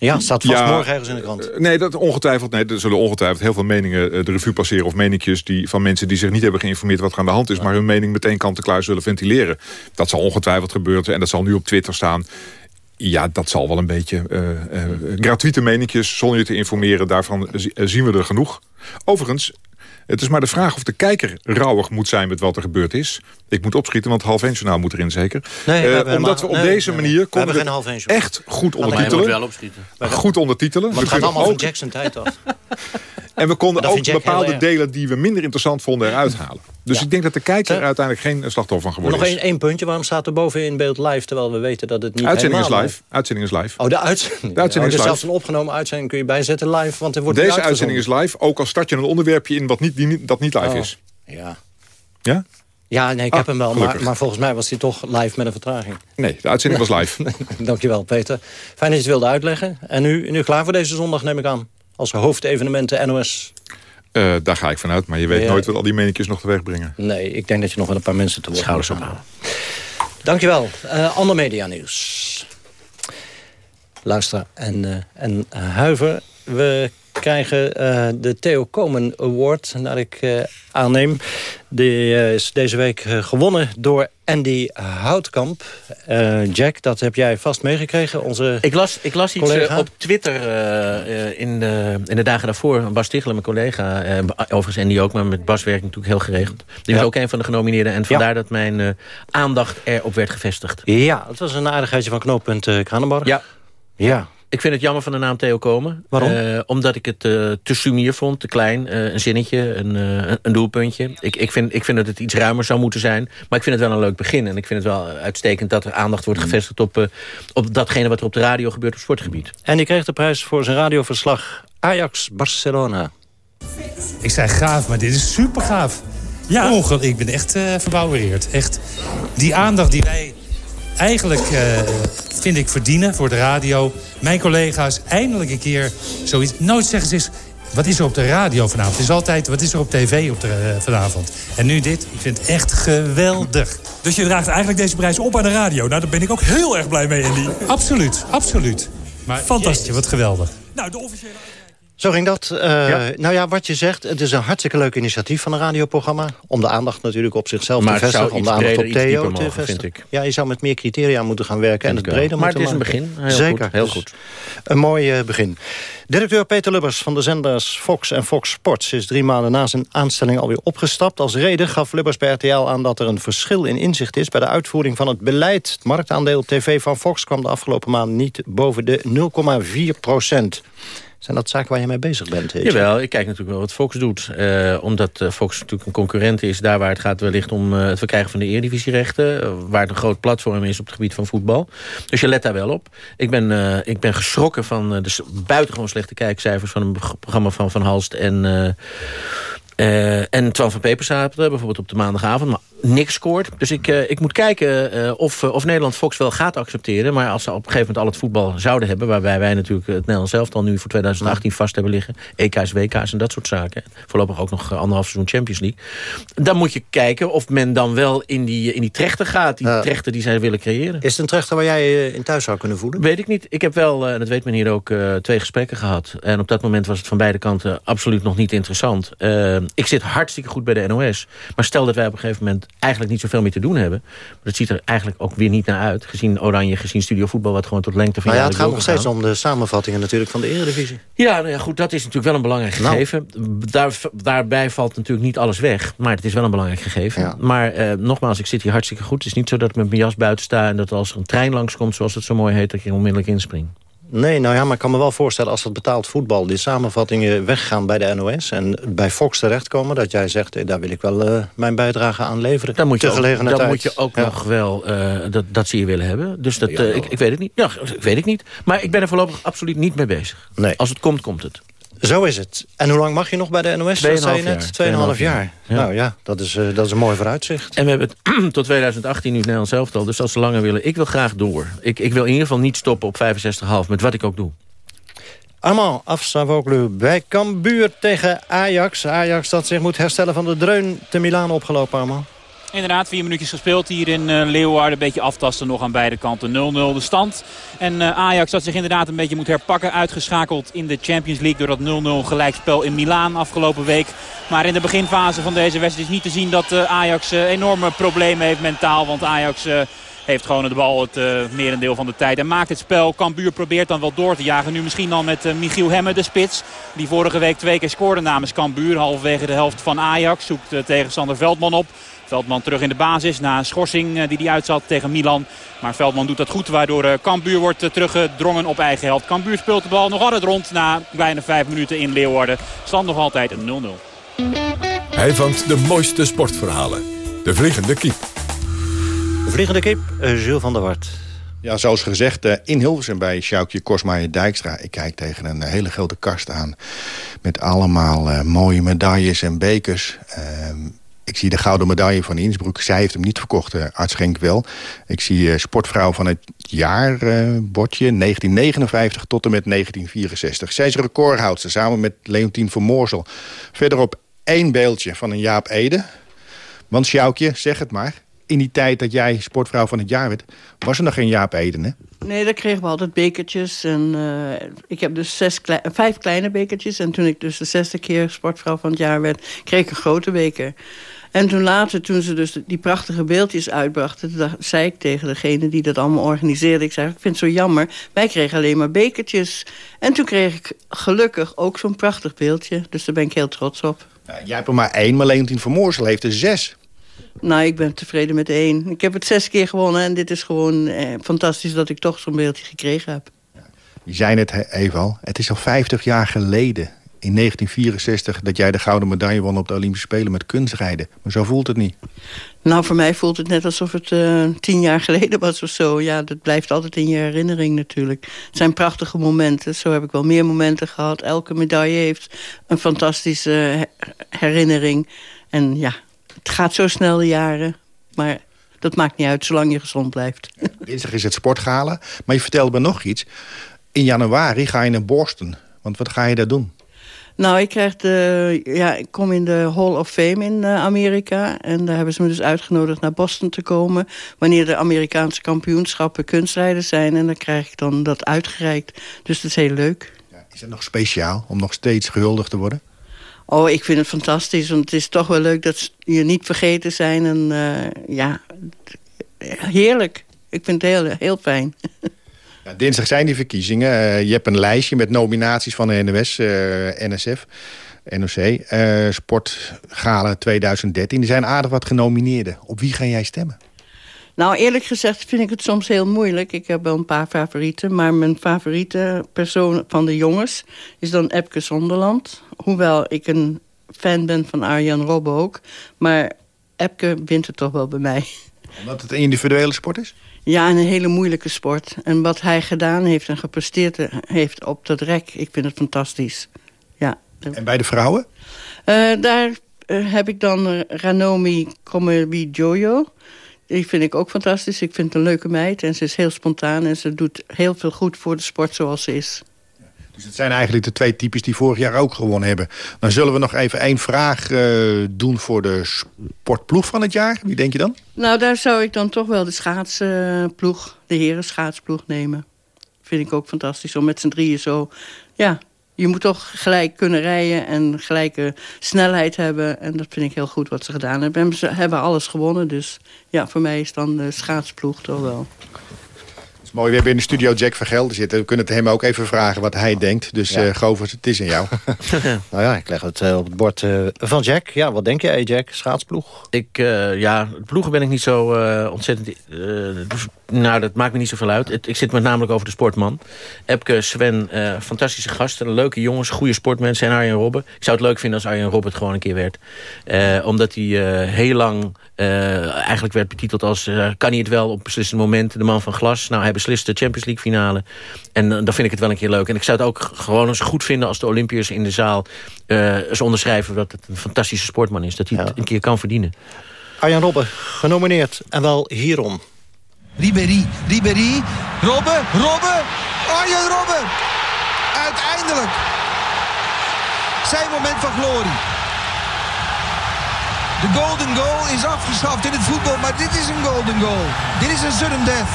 Ja, staat vast ja, morgen ergens in de krant. Nee, dat ongetwijfeld. Nee, er zullen ongetwijfeld heel veel meningen de revue passeren... of meninkjes die, van mensen die zich niet hebben geïnformeerd wat er aan de hand is... Ja. maar hun mening meteen kant-en-klaar zullen ventileren. Dat zal ongetwijfeld gebeuren en dat zal nu op Twitter staan. Ja, dat zal wel een beetje uh, uh, gratuite meninkjes zonder je te informeren. Daarvan zien we er genoeg. Overigens, het is maar de vraag of de kijker rouwig moet zijn met wat er gebeurd is. Ik moet opschieten, want half journaal moet erin zeker. Nee, uh, we omdat maar, we op nee, deze nee, manier konden we echt goed ondertitelen. wel opschieten. Goed ondertitelen. Maar het gaat allemaal van Jackson tijd af. En we konden ook bepaalde delen die we minder interessant vonden eruit halen. Dus ja. ik denk dat de kijker er uiteindelijk geen slachtoffer van geworden nog is. Nog één puntje. Waarom staat er boven in beeld live... terwijl we weten dat het niet uitzending is live. live. Uitzending is live. Oh, de uitzending. De uitzending oh, is dus live. zelfs een opgenomen uitzending kun je bijzetten live. Want er wordt Deze uitzending is live. Ook al start je een onderwerpje in wat niet, die, dat niet live oh. is. Ja. Ja? Ja, nee, ik ah, heb hem wel. Maar, maar, volgens mij was hij toch live met een vertraging. Nee, de uitzending was live. Dankjewel, Peter. Fijn dat je het wilde uitleggen. En nu, nu klaar voor deze zondag, neem ik aan. Als hoofdevenementen NOS Uh, daar ga ik vanuit, maar je weet Ja. nooit wat al die meninkjes nog teweeg brengen. Nee, ik denk dat je nog wel een paar mensen te woord Schouders moet gaan. Dankjewel. Eh ander media nieuws. Luister en, eh, en Huiver. We krijgen eh, de Theo Komen Award, naar ik eh, aanneem. Die eh, is deze week gewonnen door Andy Houtkamp. Jack, dat heb jij vast meegekregen. Onze Ik las, ik las iets op Twitter in, de, in de dagen daarvoor. Bas Tichelen, mijn collega, overigens en die ook... maar met Bas werk ik natuurlijk heel geregeld. Die was ook een van de genomineerden. En vandaar dat mijn aandacht erop werd gevestigd. Ja, het was een aardigheidje van knooppunt Kranenborg. Ja. Ja. Ik vind het jammer van de naam Theo Komen. Waarom? Eh, omdat ik het eh, te sumier vond, te klein. eh, een zinnetje, een, eh, een doelpuntje. Ik, ik, vind, ik vind dat het iets ruimer zou moeten zijn. Maar ik vind het wel een leuk begin. En ik vind het wel uitstekend dat er aandacht wordt gevestigd... op, eh, op datgene wat er op de radio gebeurt op sportgebied. En die kreeg de prijs voor zijn radioverslag Ajax-Barcelona. Ik zei gaaf, maar dit is super gaaf. Ja. ik ben echt eh verbouwereerd. Echt. Die aandacht die wij eigenlijk, eh, vind ik, verdienen voor de radio. Mijn collega's eindelijk een keer zoiets... Nooit zeggen ze eens, wat is er op de radio vanavond? Het is altijd, wat is er op tv op de, eh, vanavond? En nu dit, ik vind het echt geweldig. Dus je draagt eigenlijk deze prijs op aan de radio. Nou, daar ben ik ook heel erg blij mee, Andy. Absoluut, absoluut. Maar Fantastisch. jeetje, wat geweldig. Nou, de officiële... Zo ging dat. Eh, Nou ja, wat je zegt, het is een hartstikke leuk initiatief van een radioprogramma. Om de aandacht natuurlijk op zichzelf Maar te vestigen. Om de aandacht op breder, Theo te vestigen. vind ik. Ja, je zou met meer criteria moeten gaan werken en het ik wel. breder Maar moeten het is een maken. begin. Heel Zeker. goed, heel Dus goed. Een mooi eh, begin. Directeur Peter Lubbers van de zenders Fox en Fox Sports... is drie maanden na zijn aanstelling alweer opgestapt. Als reden gaf Lubbers bij RTL aan dat er een verschil in inzicht is... bij de uitvoering van het beleid. Het marktaandeel op tv van Fox kwam de afgelopen maand niet boven de 0,4 procent. Zijn dat zaken waar je mee bezig bent? Jawel, ik kijk natuurlijk wel wat Fox doet. Eh, omdat eh, Fox natuurlijk een concurrent is... daar waar het gaat wellicht om eh, het verkrijgen van de Eredivisierechten... waar het een groot platform is op het gebied van voetbal. Dus je let daar wel op. Ik ben, ik ben geschrokken van de buitengewoon slechte kijkcijfers... van een programma van Van Halst en... eh, en Twan van Pepersaap, bijvoorbeeld op de maandagavond, maar niks scoort. Dus ik, eh, ik moet kijken eh, of, eh, of Nederland Fox wel gaat accepteren. Maar als ze op een gegeven moment al het voetbal zouden hebben... waarbij wij natuurlijk het Nederlands zelf al nu voor 2018 vast hebben liggen... EK's, WK's en dat soort zaken. Voorlopig ook nog anderhalf seizoen Champions League. Dan moet je kijken of men dan wel in die, in die trechter gaat. Die trechter die zij willen creëren. Is het een trechter waar jij je in thuis zou kunnen voelen? Weet ik niet. Ik heb wel, en dat weet men hier ook, twee gesprekken gehad. En op dat moment was het van beide kanten absoluut nog niet interessant. Ik zit hartstikke goed bij de NOS. Maar stel dat wij op een gegeven moment eigenlijk niet zoveel meer te doen hebben. Maar dat ziet er eigenlijk ook weer niet naar uit. Gezien Oranje, gezien Studio Voetbal, wat gewoon tot lengte van Maar ja, het gaat nog steeds om de samenvattingen natuurlijk van de Eredivisie. Ja, nou ja, goed, dat is natuurlijk wel een belangrijk Nou. gegeven. Daar, daarbij valt natuurlijk niet alles weg. Maar het is wel een belangrijk gegeven. Maar eh, nogmaals, ik zit hier hartstikke goed. Het is niet zo dat ik met mijn jas buiten sta... en dat als er een trein langskomt, zoals het zo mooi heet... dat er onmiddellijk inspring. Nee, nou ja, maar ik kan me wel voorstellen als het betaald voetbal... die samenvattingen weggaan bij de NOS en bij Fox terechtkomen... dat jij zegt, eh, daar wil ik wel eh, mijn bijdrage aan leveren. Dan moet je ook, dan moet je ook Ja. nog wel eh, dat, dat ze je willen hebben. Dus dat, ik, ik weet het niet. Ja, ik weet ik niet. Maar ik ben er voorlopig absoluut niet mee bezig. Nee. Als het komt, komt het. Zo is het. En hoe lang mag je nog bij de NOS? Dat Tweeënhalf zei je net? jaar. Tweeënhalf jaar. jaar. Ja. Nou ja, dat is, eh, dat is een mooi vooruitzicht. En we hebben het tot 2018 nu het Nederlands elftal. Dus als ze langer willen, ik wil graag door. Ik, ik wil in ieder geval niet stoppen op 65,5 met wat ik ook doe. Armand Afsavoglu bij Cambuur tegen Ajax. Ajax dat zich moet herstellen van de dreun te Milaan opgelopen, Armand. Inderdaad, vier minuutjes gespeeld hier in eh, Leeuwarden. Een beetje aftasten nog aan beide kanten. 0-0 de stand. En eh, Ajax dat zich inderdaad een beetje moet herpakken. Uitgeschakeld in de Champions League door dat 0-0 gelijkspel in Milaan afgelopen week. Maar in de beginfase van deze wedstrijd is niet te zien dat eh, Ajax enorme problemen heeft mentaal. Want Ajax... heeft gewoon de bal het eh, merendeel van de tijd. En maakt het spel. Cambuur probeert dan wel door te jagen. Nu misschien dan met eh, Michiel Hemme, de spits. Die vorige week twee keer scoorde namens Cambuur. Halverwege de helft van Ajax. Zoekt eh, tegenstander Veldman op. Veldman terug in de basis na een schorsing die hij uitzat tegen Milan. Maar Veldman doet dat goed waardoor Cambuur wordt teruggedrongen op eigen helft. Cambuur speelt de bal nog altijd rond na bijna vijf minuten in Leeuwarden. Stand nog altijd 0-0. Hij vangt de mooiste sportverhalen. De Vliegende Kiep. De vliegende kip, eh, Jules van der Wart. Ja, zoals gezegd, eh, in Hilversum bij Sjoukje Korsmaier Dijkstra. Ik kijk tegen een hele grote kast aan. Met allemaal eh, mooie medailles en bekers. Ehm, Ik zie de gouden medaille van Innsbruck. Zij heeft hem niet verkocht, uh, wel. Ik zie sportvrouw van het jaar, bordje, 1959 tot en met 1964. Zij is recordhoudster, samen met Leontien van Moorsel. Verderop één beeldje van een Jaap Ede. Want Sjoukje, zeg het maar in die tijd dat jij sportvrouw van het jaar werd... was er nog geen Jaap Eden, hè? Nee, daar kregen we altijd bekertjes. En, uh, ik heb dus zes vijf kleine bekertjes. En toen ik dus de zesde keer sportvrouw van het jaar werd... kreeg ik een grote beker. En toen later, toen ze dus die prachtige beeldjes uitbrachten... toen zei ik tegen degene die dat allemaal organiseerde... ik zei, ik vind het zo jammer, wij kregen alleen maar bekertjes. En toen kreeg ik gelukkig ook zo'n prachtig beeldje. Dus daar ben ik heel trots op. Ja, jij hebt er maar één, maar Leontien van Moorsel heeft er zes. Nou, ik ben tevreden met één. Ik heb het zes keer gewonnen en dit is gewoon eh, fantastisch dat ik toch zo'n beeldje gekregen heb. Je zei het even al, het is al 50 jaar geleden, in 1964... dat jij de gouden medaille won op de Olympische Spelen met kunstrijden. Maar zo voelt het niet. Nou, voor mij voelt het net alsof het uh, tien jaar geleden was of zo. Ja, dat blijft altijd in je herinnering natuurlijk. Het zijn prachtige momenten. Zo heb ik wel meer momenten gehad. Elke medaille heeft een fantastische herinnering. En ja, het gaat zo snel de jaren, maar dat maakt niet uit zolang je gezond blijft. Dinsdag is het sportgala, maar je vertelde me nog iets. In januari ga je naar Boston, want wat ga je daar doen? Nou, ik, krijg de, ja, ik kom in de Hall of Fame in uh, Amerika. En daar hebben ze me dus uitgenodigd naar Boston te komen... wanneer de Amerikaanse kampioenschappen kunstrijden zijn. En dan krijg ik dan dat uitgereikt. Dus dat is heel leuk. Ja, is het nog speciaal om nog steeds gehuldigd te worden? Oh, ik vind het fantastisch. Want het is toch wel leuk dat je niet vergeten zijn. En uh, ja, heerlijk. Ik vind het heel, heel fijn. Ja, dinsdag zijn die verkiezingen. Uh, je hebt een lijstje met nominaties van de NOS, uh, NSF, NOC. Uh, Sportgala 2013. Er zijn aardig wat genomineerden. Op wie ga jij stemmen? Nou, eerlijk gezegd vind ik het soms heel moeilijk. Ik heb wel een paar favorieten. Maar mijn favoriete persoon van de jongens is dan Epke Zonderland. Hoewel ik een fan ben van Arjan Robben ook. Maar Epke wint het toch wel bij mij. Omdat het een individuele sport is? Ja, een hele moeilijke sport. En wat hij gedaan heeft en gepresteerd heeft op dat rek... ik vind het fantastisch. Ja. En bij de vrouwen? Uh, daar uh, heb ik dan Ranomi Jojo. Die vind ik ook fantastisch. Ik vind het een leuke meid en ze is heel spontaan... en ze doet heel veel goed voor de sport zoals ze is. Dus het zijn eigenlijk de twee types die vorig jaar ook gewonnen hebben. Dan zullen we nog even één vraag uh, doen voor de sportploeg van het jaar. Wie denk je dan? Nou, daar zou ik dan toch wel de schaatsploeg, de heren schaatsploeg nemen. Vind ik ook fantastisch om met z'n drieën zo... Ja, je moet toch gelijk kunnen rijden en gelijke snelheid hebben. En dat vind ik heel goed wat ze gedaan hebben. Ze hebben alles gewonnen, dus ja, voor mij is dan de schaatsploeg toch wel. Mooi, we hebben in de studio Jack Vergelder zitten. We kunnen het hem ook even vragen wat hij denkt. Dus ja. uh, Govers, het is in jou. nou ja, ik leg het uh, op het bord uh, van Jack. Ja, wat denk jij, Jack? Schaatsploeg? Ik, ja, ploegen ben ik niet zo ontzettend... nou, dat maakt me niet zoveel uit. Het, ik zit met namelijk over de sportman. Epke, Sven, fantastische gasten. Leuke jongens, goede sportmensen. En Arjen Robben. Ik zou het leuk vinden als Arjen Robben het gewoon een keer werd. omdat hij heel lang eigenlijk werd betiteld als... kan hij het wel op beslissende momenten, de man van glas. Nou, hij beslist de Champions League finale. En dan vind ik het wel een keer leuk. En ik zou het ook gewoon eens goed vinden als de Olympiërs in de zaal... Eens onderschrijven dat het een fantastische sportman is. Dat hij het een keer kan verdienen. Arjan Robben, genomineerd. En wel hierom. Ribéry, Ribéry, Robben, Robben, Arjan Robben. Uiteindelijk. Zijn moment van glorie. De golden goal is afgeschaft in het voetbal, maar dit is een golden goal. Dit is een sudden death.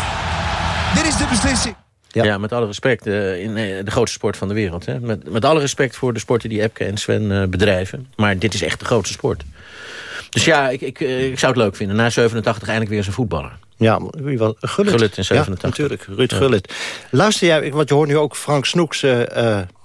Dit is de beslissing. Ja. ja, met alle respect. Uh, in uh, de grootste sport van de wereld. Hè. Met, met alle respect voor de sporten die Epke en Sven uh, bedrijven. Maar dit is echt de grootste sport. Dus ja, ik, ik, ik zou het leuk vinden. Na 87 eindelijk weer eens een voetballer. Ja, wie was Gullit? Gullit in 87. Ja, natuurlijk. Ruud. Gullit. Luister jij, want je hoort nu ook Frank Snoeks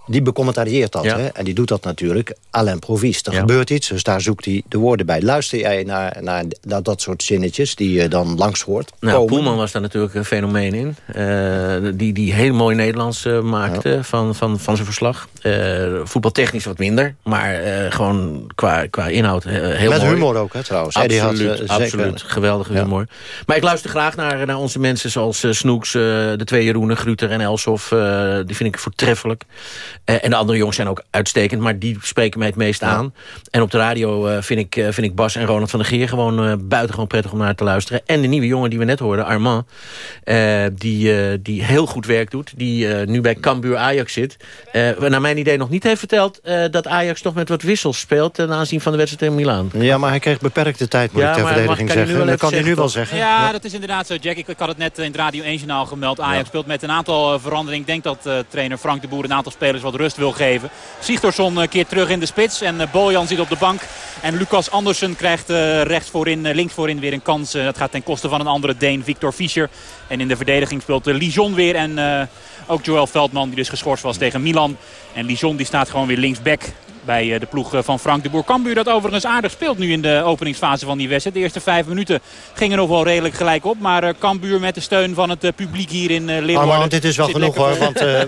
die becommentarieert dat. Ja. Hè? En die doet dat natuurlijk à l'improviste. Er gebeurt iets, dus daar zoekt hij de woorden bij. Luister jij naar, naar, naar dat soort zinnetjes die je dan langs hoort? Nou, Poelman was daar natuurlijk een fenomeen in. Uh, die, die heel mooi Nederlands uh, maakte ja. van, van, van zijn verslag. Uh, voetbaltechnisch wat minder, maar gewoon qua, qua inhoud heel Met mooi. humor ook, hè, trouwens. Absoluut, had, absoluut. Zeker... geweldige humor. Maar ik luister graag naar, naar onze mensen zoals Snoeks, de twee Jeroenen, Gruter en Elshoff. die vind ik voortreffelijk. En de andere jongens zijn ook uitstekend, maar die spreken mij het meest aan. En op de radio vind, ik, vind ik Bas en Ronald van der Geer gewoon buitengewoon prettig om naar te luisteren. En de nieuwe jongen die we net hoorden, Armand, die, die heel goed werk doet. Die nu bij Cambuur Ajax zit. naar mijn idee nog niet heeft verteld dat Ajax toch met wat wissels speelt ten aanzien van de wedstrijd in Milaan. Ja, maar hij kreeg beperkte tijd, moet ja, ik ter verdediging zeggen. Dat kan hij nu wel zeggen. Ja, dat is inderdaad zo, Jack. Ik, ik, had het net in het Radio 1-journaal gemeld. Ajax speelt met een aantal veranderingen. Ik denk dat uh, trainer Frank de Boer een aantal spelers wat rust wil geven. Sigtorsson keert terug in de spits. En uh, Bojan zit op de bank. En Lucas Andersen krijgt uh, rechts voorin, links voorin weer een kans. dat gaat ten koste van een andere Deen, Victor Fischer. En in de verdediging speelt Lijon weer. En ook Joel Veldman die dus geschorst was tegen Milan. En Lijon die staat gewoon weer linksback bij eh, de ploeg eh, van Frank de Boer. Cambuur dat overigens aardig speelt nu in de openingsfase van die wedstrijd. De eerste vijf minuten gingen nog wel redelijk gelijk op. Maar eh, Cambuur met de steun van het publiek hier in Leeuwarden. Maar dit is wel genoeg hoor. Want, uh,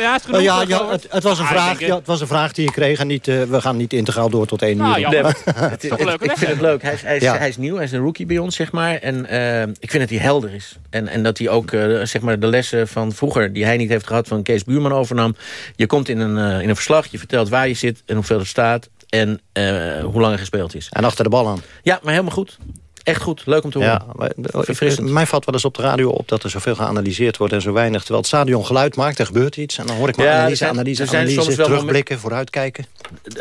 ja, het, genoeg, ja, ja, het, het, was een ah, vraag, ja, het was een vraag die je kreeg. En niet, uh, we gaan niet integraal door tot één nou, uur. Nee, het, ik vind het leuk. Hij is, hij, is, hij is, nieuw, hij is een rookie bij ons zeg maar. En uh, ik vind dat hij helder is. En, en dat hij ook zeg maar de lessen van vroeger... die hij niet heeft gehad van Kees Buurman overnam. Je komt in een, in een verslag, je vertelt waar je zit en hoeveel er staat en uh, hoe lang er gespeeld is. En achter de bal aan. Ja, maar helemaal goed echt goed. Leuk om te horen. Ja, mij valt wel eens op de radio op dat er zoveel geanalyseerd wordt en zo weinig. Terwijl het stadion geluid maakt, er gebeurt iets. En dan hoor ik maar ja, analyse, zijn, analyse, analyse, soms wel terugblikken, vooruitkijken.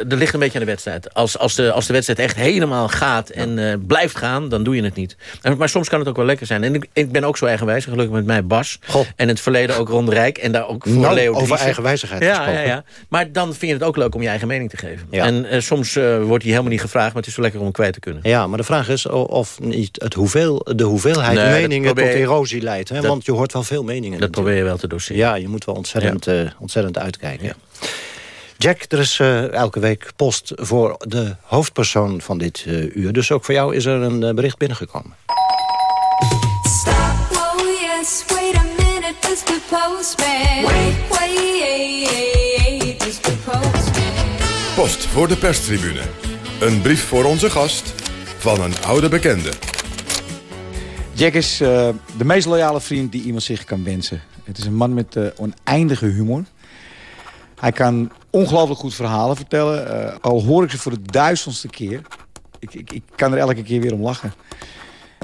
Er ligt een beetje aan de wedstrijd. Als, als, de, als de wedstrijd echt helemaal gaat en uh, blijft gaan, dan doe je het niet. Maar soms kan het ook wel lekker zijn. En ik, ik ben ook zo eigenwijs, gelukkig met mij Bas. En in het verleden ook Ron Rijk. En daar ook voor nou, Leo Over eigenwijzigheid ja, ja, ja, Maar dan vind je het ook leuk om je eigen mening te geven. En uh, soms uh, wordt die helemaal niet gevraagd, maar het is zo lekker om kwijt te kunnen. Ja, maar de vraag is of niet het hoeveel de hoeveelheid meningen tot erosie leidt. Hè? Want je hoort wel veel meningen. Dat probeer je wel te doseren. Ja, je moet wel ontzettend, ja. uh, ontzettend uitkijken. Ja. Jack, er is uh, elke week post voor de hoofdpersoon van dit uh, uur. Dus ook voor jou is er een bericht binnengekomen. Stop, oh yes, wait a minute, Mr. Postman. Wait, wait, Mr. Postman. Post voor de perstribune. Een brief voor onze gast van een oude bekende. Jack is uh, de meest loyale vriend die iemand zich kan wensen. Het is een man met uh, oneindige humor. Hij kan ongelooflijk goed verhalen vertellen. Uh, al hoor ik ze voor de duizendste keer. Ik, ik, ik, kan er elke keer weer om lachen.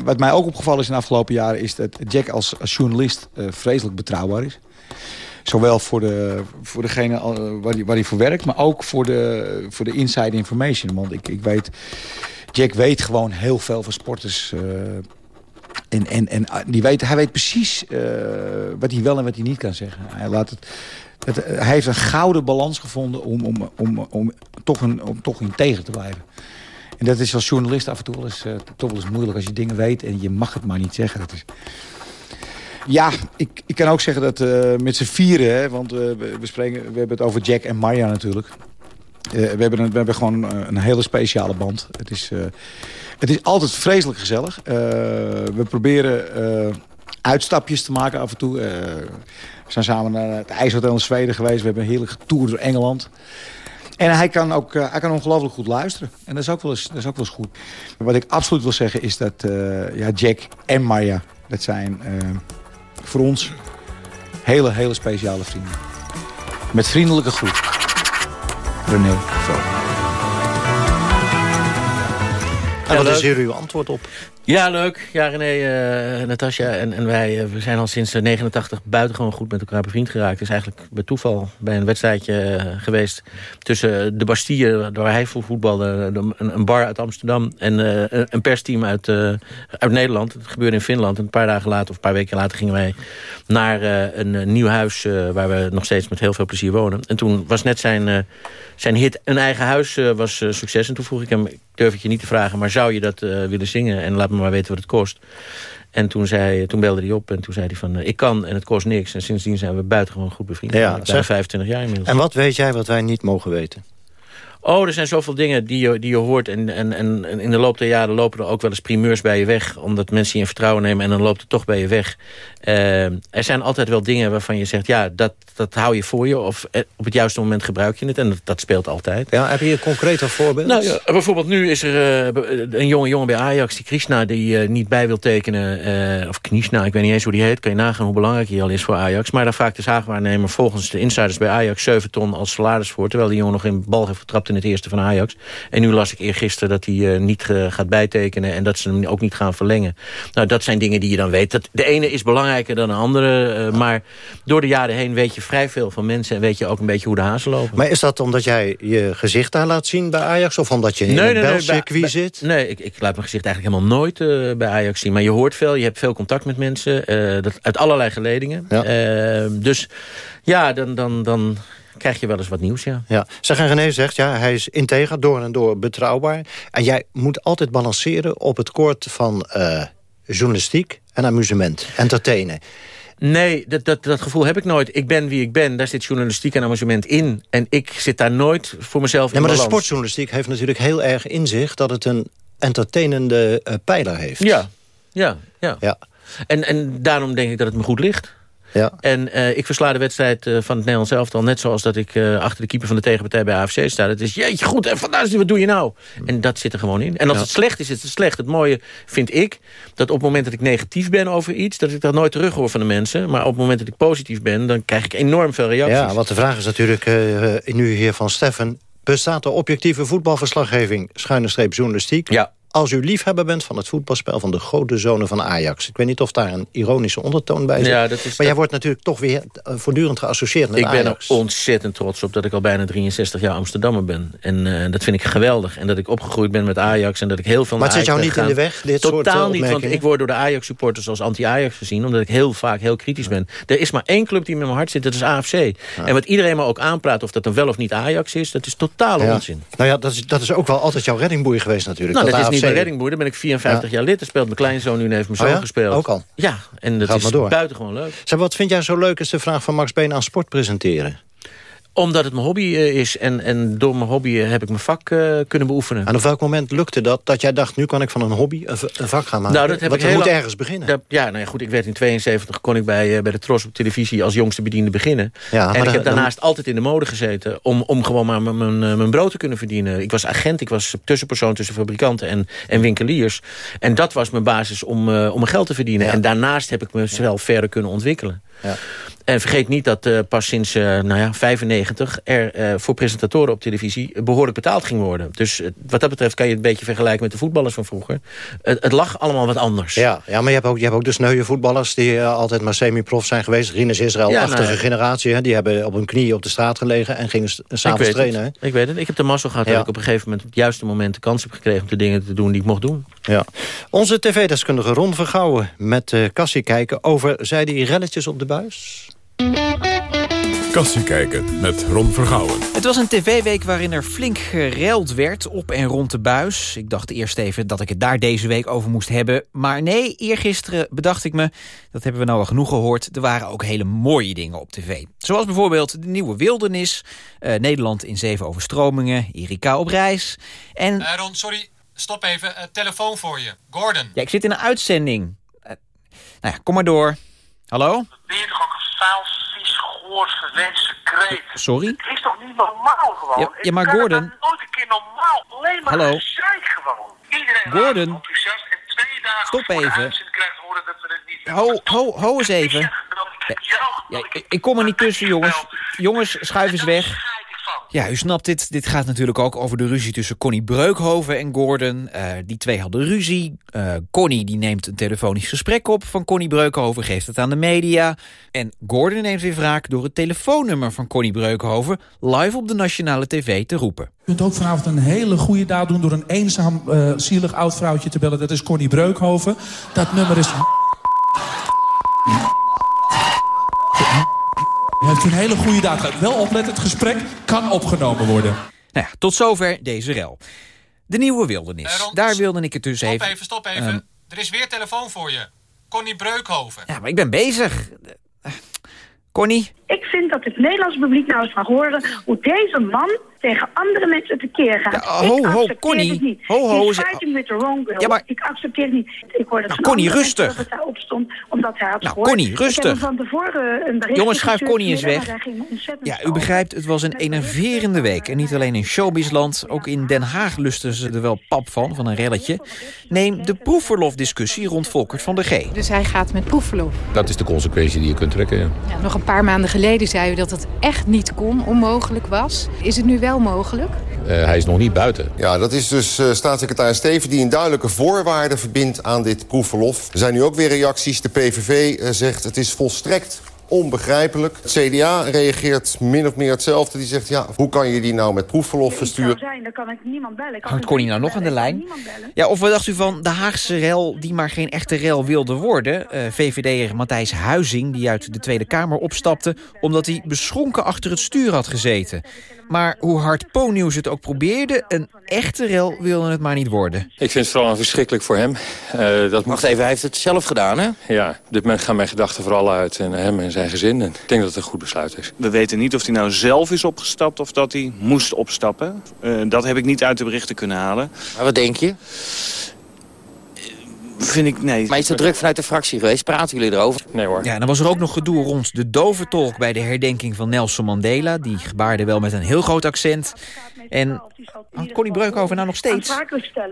Wat mij ook opgevallen is in de afgelopen jaren... is dat Jack als, journalist vreselijk betrouwbaar is. Zowel voor, de, voor degene waar hij, waar hij voor werkt... maar ook voor de, voor de inside information. Want ik, ik weet... Jack weet gewoon heel veel van sporters... En, en, en ah, die weet, hij weet precies uh, wat hij wel en wat hij niet kan zeggen. Hij, laat het, het, hij heeft een gouden balans gevonden om, om, om, om, toch, een, om toch in tegen te blijven. En dat is als journalist af en toe wel eens, toch wel eens moeilijk als je dingen weet en je mag het maar niet zeggen. Dat is... Ja, ik, ik kan ook zeggen dat met z'n vieren, hè, want we, spreken, we hebben het over Jack en Marja natuurlijk. We, hebben we hebben gewoon een hele speciale band. Het is, het is altijd vreselijk gezellig. We proberen uitstapjes te maken af en toe. We zijn samen naar het IJshotel in Zweden geweest. We hebben een heerlijke tour door Engeland. En hij kan ook hij kan ongelooflijk goed luisteren. En dat is, ook wel eens, dat is ook wel eens goed. Wat ik absoluut wil zeggen is dat ja, Jack en Maya... dat zijn voor ons hele, hele speciale vrienden. Met vriendelijke groet. René Veld. En wat is hier uw antwoord op? Ja, leuk. Ja, René, uh, Natasja en, en wij uh, we zijn al sinds 89 buitengewoon goed met elkaar bevriend geraakt. Het is eigenlijk bij toeval bij een wedstrijdje geweest... tussen de Bastille, waar hij voor voetbalde... een, een, bar uit Amsterdam en een persteam uit, uit Nederland. Het gebeurde in Finland. En een paar dagen later, of een paar weken later... gingen wij naar een nieuw huis waar we nog steeds met heel veel plezier wonen. En toen was net zijn, zijn hit Een Eigen Huis was succes. En toen vroeg ik hem, durf het je niet te vragen... maar zou je dat willen zingen? En laat maar weten wat het kost. En toen, zei, toen belde hij op en toen zei hij van... Eh, ik kan en het kost niks. En sindsdien zijn we buitengewoon goed bevriend. Ja, zeg, 25 jaar inmiddels. En wat weet jij wat wij niet mogen weten? Oh, er zijn zoveel dingen die je, die je hoort. En, en, en in de loop der jaren lopen er ook wel eens primeurs bij je weg. Omdat mensen je in vertrouwen nemen en dan loopt het toch bij je weg. Uh, er zijn altijd wel dingen waarvan je zegt... ja, dat, dat hou je voor je. Of eh, op het juiste moment gebruik je het. En dat, dat speelt altijd. Ja, heb je een concreet voorbeeld? Nou, ja, bijvoorbeeld nu is er uh, een jonge jongen bij Ajax, die Krishna... die uh, niet bij wil tekenen. of Krishna, ik weet niet eens hoe die heet. Kan je nagaan hoe belangrijk hij al is voor Ajax. Maar daar vaak de zaagwaarnemer volgens de insiders bij Ajax... 7 ton als salaris voor. Terwijl die jongen nog in bal heeft getrapt in het eerste van Ajax. En nu las ik eergisteren dat hij niet gaat bijtekenen... en dat ze hem ook niet gaan verlengen. Nou, dat zijn dingen die je dan weet. Dat, de ene is belangrijker dan de andere. maar door de jaren heen weet je vrij veel van mensen... en weet je ook een beetje hoe de hazen lopen. Maar is dat omdat jij je gezicht daar laat zien bij Ajax... of omdat je in nee, een nee, nee, zit? Nee, ik, ik, laat mijn gezicht eigenlijk helemaal nooit bij Ajax zien. Maar je hoort veel, je hebt veel contact met mensen... Dat, uit allerlei geledingen. Ja. Dus ja, dan, dan, dan krijg je wel eens wat nieuws, ja. ja. Zeg, en René zegt, ja, hij is integer, door en door betrouwbaar. En jij moet altijd balanceren op het koord van journalistiek en amusement, entertainen. Nee, dat, dat, dat gevoel heb ik nooit. Ik ben wie ik ben, daar zit journalistiek en amusement in. En ik zit daar nooit voor mezelf in ja, maar de sportjournalistiek heeft natuurlijk heel erg in zich... dat het een entertainende uh, pijler heeft. Ja, ja, ja. ja. En, en daarom denk ik dat het me goed ligt. Ja. En uh, ik versla de wedstrijd uh, van het Nederlands elftal... net zoals dat ik uh, achter de keeper van de tegenpartij bij AFC sta. Het is jeetje goed en fantastisch, wat doe je nou? En dat zit er gewoon in. En als ja. het slecht is, is het slecht. Het mooie vind ik dat op het moment dat ik negatief ben over iets... dat ik dat nooit terug hoor van de mensen. Maar op het moment dat ik positief ben, dan krijg ik enorm veel reacties. Ja, want de vraag is natuurlijk nu hier van Steffen... bestaat er objectieve voetbalverslaggeving, schuine streep journalistiek... Ja als u liefhebber bent van het voetbalspel van de grote zonen van Ajax. Ik weet niet of daar een ironische ondertoon bij zit. Ja, dat is maar jij wordt natuurlijk toch weer eh, voortdurend geassocieerd met ik Ajax. Ik ben er ontzettend trots op dat ik al bijna 63 jaar Amsterdammer ben. En uh, dat vind ik geweldig. En dat ik opgegroeid ben met Ajax en dat ik heel veel Maar het zit jou niet in de weg, dit Totaal soort niet, want ik word door de Ajax-supporters als anti-Ajax gezien... omdat ik heel vaak heel kritisch ben. Er is maar één club die met mijn hart zit, dat is AFC. En wat iedereen maar ook aanpraat, of dat dan wel of niet Ajax is... dat is totale onzin. Nou ja, dat is, dat is ook wel altijd jouw reddingboei geweest natuurlijk. Nou, dat, is niet mijn reddingboei, daar ben ik 54 jaar lid. Er speelt mijn kleinzoon nu en heeft mijn zoon oh ja? gespeeld. Ook al? Ja, en dat Gaat is buitengewoon leuk. Zeg, wat vind jij zo leuk is de vraag van Max Been aan sport presenteren? Omdat het mijn hobby uh, is. En, en door mijn hobby uh, heb ik mijn vak uh, kunnen beoefenen. En op welk moment lukte dat? Dat jij dacht, nu kan ik van een hobby een, een vak gaan maken? Nou, dat heb Want ik je moet lang... ergens beginnen. Dat, ja, nou ja, goed. Ik werd in 72 kon ik bij, bij de Tros op televisie als jongste bediende beginnen. Ja, en ik heb daarnaast dan... altijd in de mode gezeten. Om, om gewoon maar mijn, mijn brood te kunnen verdienen. Ik was agent. Ik was tussenpersoon tussen fabrikanten en, en winkeliers. En dat was mijn basis om, om mijn geld te verdienen. Ja. En daarnaast heb ik mezelf verder kunnen ontwikkelen. Ja. En vergeet niet dat uh, pas sinds uh, nou ja, 95 er uh, voor presentatoren op televisie behoorlijk betaald ging worden. Dus wat dat betreft kan je het een beetje vergelijken met de voetballers van vroeger. het lag allemaal wat anders. Ja, ja maar je hebt ook, je hebt ook de sneuwe voetballers die altijd maar semi-prof zijn geweest. Rinus Israël-achtige ja, nou, generatie. Hè, die hebben op hun knieën op de straat gelegen en gingen s'avonds trainen. Het. Ik weet het. Ik heb de mazzel gehad ja. dat ik op een gegeven moment op het juiste moment de kans heb gekregen om de dingen te doen die ik mocht doen. Ja. Onze tv-deskundige Ron Vergouwen met Cassie kijken over zij die relletjes op de buis. Kassie kijken met Ron Vergouwen. Het was een tv-week waarin er flink gereld werd op en rond de buis. Ik dacht eerst even dat ik het daar deze week over moest hebben. Maar nee, eergisteren bedacht ik me, dat hebben we nou al genoeg gehoord... er waren ook hele mooie dingen op tv. Zoals bijvoorbeeld de Nieuwe Wildernis... Uh, Nederland in zeven overstromingen, Erika op reis... En... Uh, Ron, sorry, stop even. Uh, telefoon voor je. Gordon. Ja, ik zit in een uitzending. nou ja, kom maar door. Hallo? Ben je toch ook een vuil, vies, goor, verwenste kreet? Sorry? Het is toch niet normaal gewoon? Ja, ja maar Gordon... Nooit een keer normaal. Alleen maar Hallo? gewoon. Iedereen Gordon? enthousiast en twee dagen Stop even. krijgt horen dat we het niet... Ho, ho, ho eens even. Ja, ik kom er niet tussen, jongens. Jongens, schuif eens weg. Ja, u snapt dit. Dit gaat natuurlijk ook over de ruzie tussen Connie Breukhoven en Gordon. Uh, die twee hadden ruzie. Uh, Connie die neemt een telefonisch gesprek op van Connie Breukhoven, geeft het aan de media. En Gordon neemt weer wraak door het telefoonnummer van Connie Breukhoven... live op de nationale tv te roepen. U kunt ook vanavond een hele goede daad doen... door een eenzaam, uh, zielig oud vrouwtje te bellen. Dat is Connie Breukhoven. Dat nummer is... heeft u een hele goede daad. Wel opletten, het gesprek kan opgenomen worden. Nou ja, tot zover deze rel. De nieuwe wildernis. Uh, Daar wilde ik het dus stop even... even, stop even. Um, er is weer telefoon voor je. Connie Breukhoven. Ja, maar ik ben bezig. Connie? Ik vind dat het Nederlands publiek nou eens mag horen hoe deze man tegen andere mensen tekeer gaat. Ja, ho, ik ho, Connie. het niet. Ho, ho, He's ze- fighting with the wrong girl. Ja, maar- Ik accepteer het niet. Ik hoorde Nou, van Connie, rustig. dat het daar opstond, omdat hij had Nou, gehoord. Connie, Ik rustig. heb hem van tevoren een bericht Jongens, schuif Connie eens weg. Ja, Ja, u begrijpt, het was een enerverende week. En niet alleen in showbizland, ook in Den Haag lusten ze er wel pap van, van een relletje. Neem de proefverlofdiscussie rond Volkert van der G. Dus hij gaat met proefverlof. Dat is de consequentie die je kunt trekken, ja. Ja, nog een paar maanden geleden zei u dat het echt niet kon, onmogelijk was. Is het nu wel mogelijk? Eh, hij is nog niet buiten. Ja, dat is dus eh, staatssecretaris Steven die een duidelijke voorwaarde verbindt aan dit proefverlof. Er zijn nu ook weer reacties. De PVV eh, zegt het is volstrekt onbegrijpelijk. Het CDA reageert min of meer hetzelfde. Die zegt, ja, hoe kan je die nou met proefverlof versturen? zijn, dan kan ik niemand bellen. Ik Hangt Connie nou nog aan de lijn? Ja, of wat dacht u van de Haagse rel die maar geen echte rel wilde worden? Eh VVD'er Matthijs Huizing, die uit de Tweede Kamer opstapte... omdat hij beschonken achter het stuur had gezeten. Maar hoe hard Po-nieuws het ook probeerde... een echte rel wilde het maar niet worden. Ik vind het vooral verschrikkelijk voor hem. Eh, dat Wacht even, hij heeft het zelf gedaan, hè? Ja, op dit moment gaan mijn gedachten vooral uit en hem en zijn gezin. En ik denk dat het een goed besluit is. We weten niet of hij nou zelf is opgestapt of dat hij moest opstappen. Eh, dat heb ik niet uit de berichten kunnen halen. Maar wat denk je? Vind ik, nee. Maar is er druk vanuit de fractie geweest? Praten jullie erover? Nee hoor. Ja, dan was er ook nog gedoe rond de doventolk bij de herdenking van Nelson Mandela. Die gebaarde wel met een heel groot accent. En had Connie Breukhoven nou nog steeds?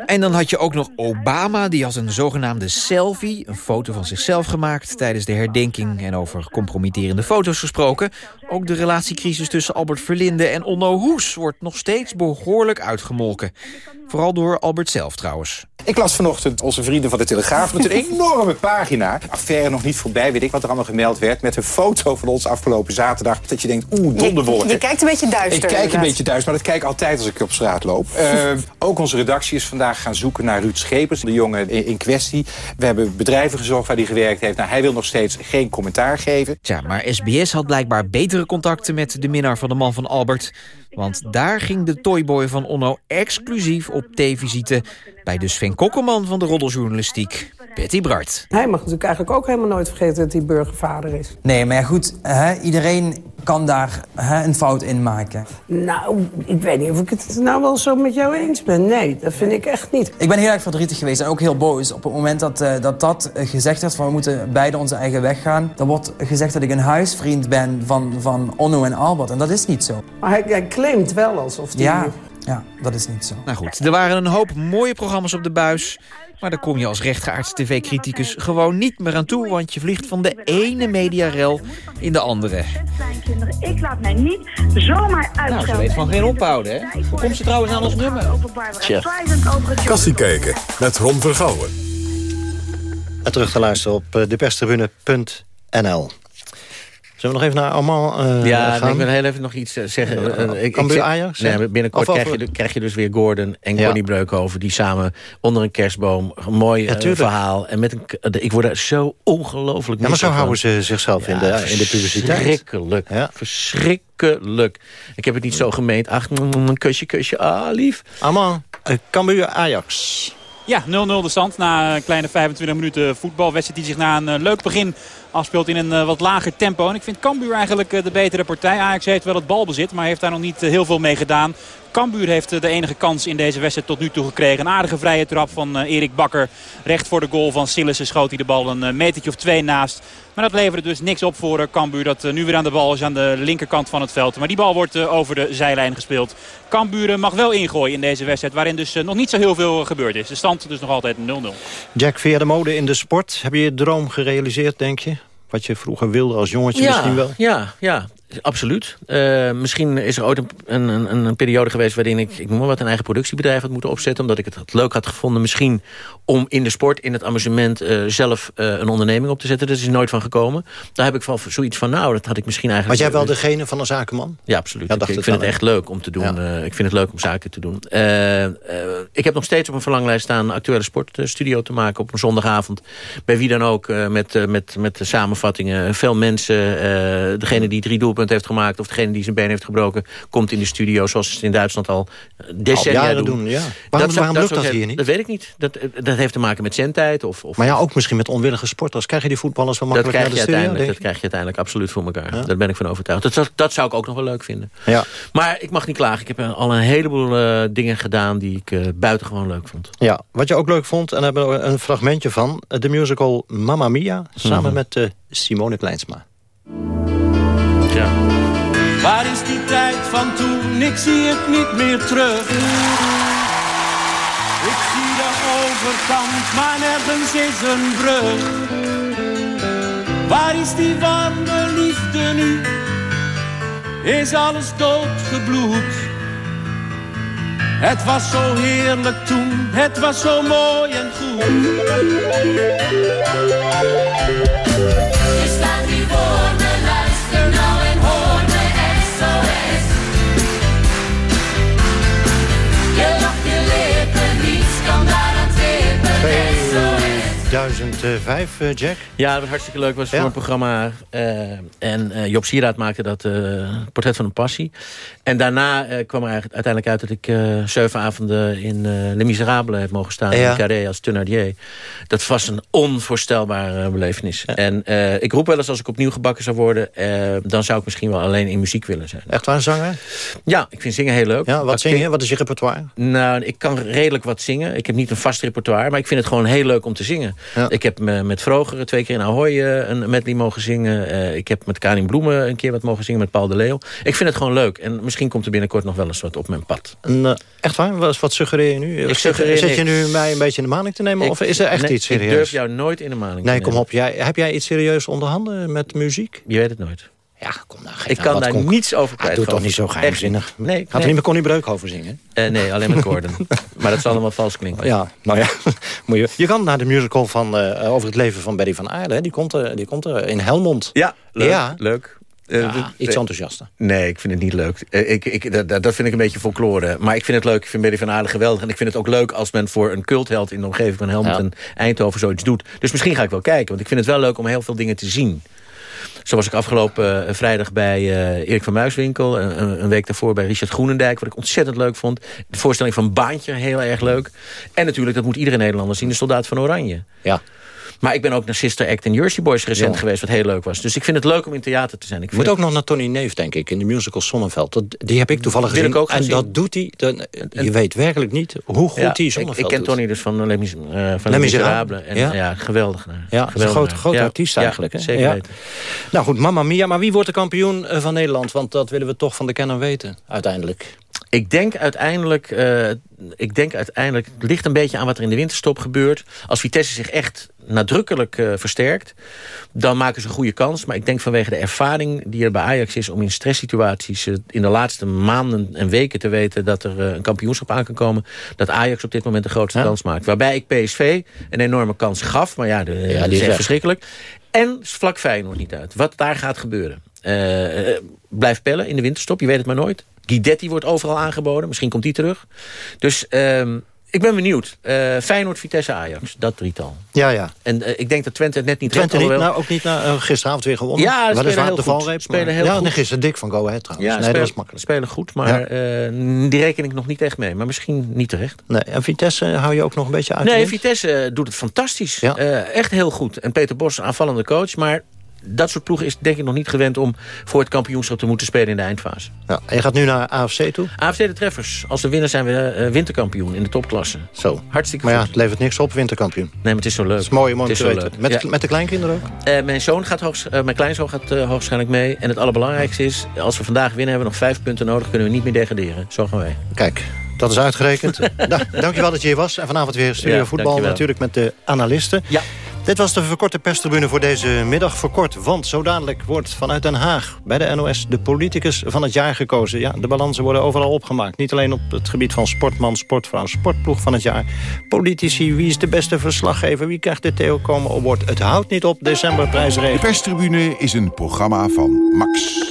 En dan had je ook nog Obama, die had een zogenaamde selfie... een foto van zichzelf gemaakt tijdens de herdenking... en over compromitterende foto's gesproken. Ook de relatiecrisis tussen Albert Verlinde en Onno Hoes... wordt nog steeds behoorlijk uitgemolken. Vooral door Albert zelf trouwens. Ik las vanochtend onze vrienden van de Telegraaf met een enorme pagina. Affaire nog niet voorbij, weet ik wat er allemaal gemeld werd. Met een foto van ons afgelopen zaterdag. Dat je denkt, oeh, donderwolken. Je kijkt een beetje duister. Ik kijk een beetje duister, maar dat kijk ik als ik op straat loop. Eh, ook onze redactie is vandaag gaan zoeken naar Ruud Schepers, de jongen in, in kwestie. We hebben bedrijven gezocht waar hij gewerkt heeft. Nou, hij wil nog steeds geen commentaar geven. Tja, maar SBS had blijkbaar betere contacten met de minnaar van de man van Albert. Want daar ging de toyboy van Onno exclusief op thee-visite... bij de Sven Kokkelman van de roddeljournalistiek, Betty Bart. Hij mag natuurlijk eigenlijk ook helemaal nooit vergeten dat hij burgervader is. Nee, maar ja, goed, hè, iedereen kan daar hè, een fout in maken. Nou, ik weet niet of ik het nou wel zo met jou eens ben. Nee, dat vind ik echt niet. Ik ben heel erg verdrietig geweest en ook heel boos. Op het moment dat eh, dat, dat eh, gezegd werd van we moeten beide onze eigen weg gaan... dan wordt gezegd dat ik een huisvriend ben van, van Onno en Albert. En dat is niet zo. Maar hij, hij claimt wel alsof hij... Ja, ja, dat is niet zo. Nou goed, er waren een hoop mooie programma's op de buis... maar daar kom je als rechtgeaardse tv-criticus gewoon niet meer aan toe... want je vliegt van de ene mediarel in de andere. Ik laat mij niet zomaar uitschelden. Nou, ze weet van geen ophouden, hè? Hoe komt ze trouwens aan ons nummer? Tja. Kassie kijken met Ron Vergouwen. En terug te luisteren op eh, deperstribune.nl. Zullen we nog even naar Armand eh, ja, gaan? ik wil heel even nog iets eh, zeggen. Ik- ik Cambuur zeg- Ajax, Nee, binnenkort Of krijg je, krijg dus weer Gordon en Ja. Connie Breukhoven... die samen onder een kerstboom een mooi verhaal... en met een, ik word er zo ongelooflijk Ja, maar zo houden ze zichzelf in, de, in de publiciteit. Verschrikkelijk. Verschrikkelijk. Ik heb het niet zo gemeend. Ach, mm, een kusje, kusje. Ah, lief. Armand, uh, Cambuur Ajax. Ja, 0-0 de stand na een kleine 25 minuten voetbalwedstrijd die zich na een eh, leuk begin afspeelt in een eh, wat lager tempo. En ik vind Cambuur eigenlijk eh, de betere partij. Ajax heeft wel het balbezit, maar heeft daar nog niet heel veel mee gedaan. Cambuur heeft eh, de enige kans in deze wedstrijd tot nu toe gekregen. Een aardige vrije trap van eh, Erik Bakker. Recht voor de goal van Sillissen schoot hij de bal een eh, metertje of twee naast. Maar dat leverde dus niks op voor Cambuur. Dat nu weer aan de bal is aan de linkerkant van het veld. Maar die bal wordt over de zijlijn gespeeld. Cambuur mag wel ingooien in deze wedstrijd. Waarin dus nog niet zo heel veel gebeurd is. De stand dus nog altijd 0-0. Jack, via de mode in de sport. Heb je je droom gerealiseerd, denk je? Wat je vroeger wilde als jongetje misschien wel? Ja, ja, absoluut. Eh, misschien is er ooit een, een, een, periode geweest waarin ik, ik noem maar wat, een eigen productiebedrijf had moeten opzetten. Omdat ik het leuk had gevonden misschien om in de sport, in het amusement eh, zelf eh, een onderneming op te zetten. Dat is nooit van gekomen. Daar heb ik wel zoiets van, nou, dat had ik misschien eigenlijk... Was jij wel degene van een zakenman? Ja, absoluut. Ja, ik, ik vind het echt leuk om te doen. Ik vind het leuk om zaken te doen. Ik heb nog steeds op een verlanglijst staan... een actuele sportstudio te maken op een zondagavond. Bij wie dan ook, met, met, met de samenvattingen. Veel mensen, degene die drie doelpunten doelpunt heeft gemaakt... of degene die zijn been heeft gebroken, komt in de studio... zoals ze het in Duitsland al decennia doen. doen, ja. Waarom- waarom lukt dat hier niet? Dat weet ik niet. Dat, eh, dat heeft te maken met zendtijd. Of, of Maar ja, ook misschien met onwillige sporters. Krijg je die voetballers wel dat makkelijk krijg, je naar de studio? uiteindelijk, dat krijg je uiteindelijk absoluut voor elkaar. Daar ben ik van overtuigd. Dat, zou- dat zou ik ook nog wel leuk vinden. je? Ja. Maar ik mag niet klagen. Ik heb al een heleboel eh, dingen gedaan die ik eh, buitengewoon leuk vond. ja, wat je ook leuk vond, en daar hebben we een fragmentje van... de musical Mamma Mia, samen Mhm. met eh, Simone Kleinsma. Waar is die tijd van toen? Ik zie het niet meer terug. Ik zie de overkant, maar nergens is een brug. Waar is die warme liefde nu? Is alles doodgebloed? Het was zo heerlijk toen, het was zo mooi en goed. 2005, eh, Jack? Ja, dat was hartstikke leuk. was voor een programma. eh, en eh, Job Sieraad maakte dat portret van een passie. En daarna kwam er uiteindelijk uit dat ik zeven avonden in Les Miserables heb mogen staan. Ja. In Carré als Thénardier. Dat was een onvoorstelbare belevenis. En ik roep wel eens als ik opnieuw gebakken zou worden... dan zou ik misschien wel alleen in muziek willen zijn. Echt waar, zanger? Ja, ik vind zingen heel leuk. Ja, wat zing je? Wat is je repertoire? nou, ik kan redelijk wat zingen. Ik heb niet een vast repertoire, maar ik vind het gewoon heel leuk om te zingen. Ik heb me met Vroger twee keer in Ahoy eh, een medley mogen zingen. Eh, ik heb met Karin Bloemen een keer wat mogen zingen met Paul de Leeuw. Ik vind het gewoon leuk. En misschien komt er binnenkort nog wel eens wat op mijn pad. En, eh, echt waar? Wat, suggereer je nu? Ik suggereer Zit je nu mij een beetje in de maling te nemen? Ik- of is er echt nee, iets serieus? Ik durf jou nooit in de maling Nee, te kom nemen. op. Jij, heb jij iets serieus onder handen met muziek? Je weet het nooit. Ja, kom nou. Ik nou kan daar niets over kwijt. doe toch niet zo geheimzinnig. Nee, Gaat nee. er niet met Connie Breuk over zingen? Eh, nee, alleen met Gordon. maar dat zal allemaal vals klinken. Ja, nou ja. Moet je, je kan naar de musical van, eh, over het leven van Betty van Aarle. hè. Die komt, er, die komt er in Helmond. Ja, leuk. Ja. leuk. Eh, Ja, iets enthousiaster. Nee, ik vind het niet leuk. Eh, Ik, ik, dat- dat, vind ik een beetje folklore. Maar ik vind het leuk. Ik vind Betty van Aarle geweldig. En ik vind het ook leuk als men voor een cultheld... in de omgeving van Helmond Ja. en Eindhoven zoiets doet. Dus misschien ga ik wel kijken. Want ik vind het wel leuk om heel veel dingen te zien. Zo was ik afgelopen eh, vrijdag bij eh, Erik van Muiswinkel. Een, een- een week daarvoor bij Richard Groenendijk. Wat ik ontzettend leuk vond. De voorstelling van Baantje, heel erg leuk. En natuurlijk, dat moet iedere Nederlander zien. De Soldaat van Oranje. Ja. Maar ik ben ook naar Sister Act en Jersey Boys recent Ja. geweest. Wat heel leuk was. Dus ik vind het leuk om in theater te zijn. Ik moet ook nog naar Tony Neef, denk ik, in de musical Sonneveld. Dat, die heb ik toevallig gezien. ik ook gaan en dat doet hij. dan- Je weet werkelijk niet hoe goed Ja, die ik, Sonneveld ik ken doet. Tony dus van Les, Mis- eh, van Les Les Miserables. En Ja. ja, geweldig. Ja, dat is een geweldig. grote, grote Ja, artiest ja, eigenlijk. Hè? zeker Ja. weten. Nou goed, Mamma Mia. Maar wie wordt de kampioen eh, van Nederland? Want dat willen we toch van de kenner weten, uiteindelijk. Ik denk uiteindelijk, eh, ik denk uiteindelijk, het ligt een beetje aan wat er in de winterstop gebeurt. Als Vitesse zich echt nadrukkelijk eh, versterkt, dan maken ze een goede kans. Maar ik denk vanwege de ervaring die er bij Ajax is om in stresssituaties eh, in de laatste maanden en weken te weten dat er een kampioenschap aan kan komen, dat Ajax op dit moment de grootste kans maakt. Waarbij ik PSV een enorme kans gaf, maar ja, de, die dat is is echt verschrikkelijk. En vlak Feyenoord niet uit. Wat daar gaat gebeuren. Blijf pellen in de winterstop, je weet het maar nooit. Guidetti wordt overal aangeboden, misschien komt die terug. Dus ehm, ik ben benieuwd. Eh, Feyenoord, Vitesse, Ajax, dat drietal. Ja, ja. En eh, ik denk dat Twente het net niet Twente redt, niet, nou, ook niet na, eh, gisteravond weer gewonnen. Ja, spelen Weliswaar heel de valreep. Spelen maar- heel ja, goed. nee, gisteren dik van Go Ahead trouwens. Ja, nee, dat spelen, was makkelijk. spelen goed, maar die reken ik nog niet echt mee. Maar misschien niet terecht. Nee, en Vitesse hou je ook nog een beetje uit. Nee? Vitesse doet het fantastisch. Ja. Echt heel goed. En Peter Bos, aanvallende coach. Maar dat soort ploegen is denk ik nog niet gewend... om voor het kampioenschap te moeten spelen in de eindfase. Ja, en je gaat nu naar AFC toe? AFC de Treffers. Als we winnen zijn we eh, winterkampioen in de topklasse. Zo. Hartstikke Maar ja, het levert niks op, winterkampioen. Nee, maar het is zo leuk. Dat is mooi om Het te weten. Met, Ja. met de kleinkinderen ook? Eh, mijn, zoon gaat hoogst, eh, mijn kleinzoon gaat hoogstwaarschijnlijk mee. En het allerbelangrijkste is, als we vandaag winnen... hebben we nog vijf punten nodig, kunnen we niet meer degraderen. Zo gaan wij. Kijk, dat is uitgerekend. nou, dankjewel dat je hier was. En vanavond weer Studio Ja, Voetbal dankjewel. natuurlijk met de analisten. Ja. Dit was de verkorte perstribune voor deze middag. Verkort, want zo dadelijk wordt vanuit Den Haag bij de NOS de politicus van het jaar gekozen. Ja, de balansen worden overal opgemaakt. Niet alleen op het gebied van sportman, sportvrouw, sportploeg van het jaar. Politici, wie is de beste verslaggever, wie krijgt de Theo Komen Award. Het houdt niet op, december De perstribune is een programma van Max.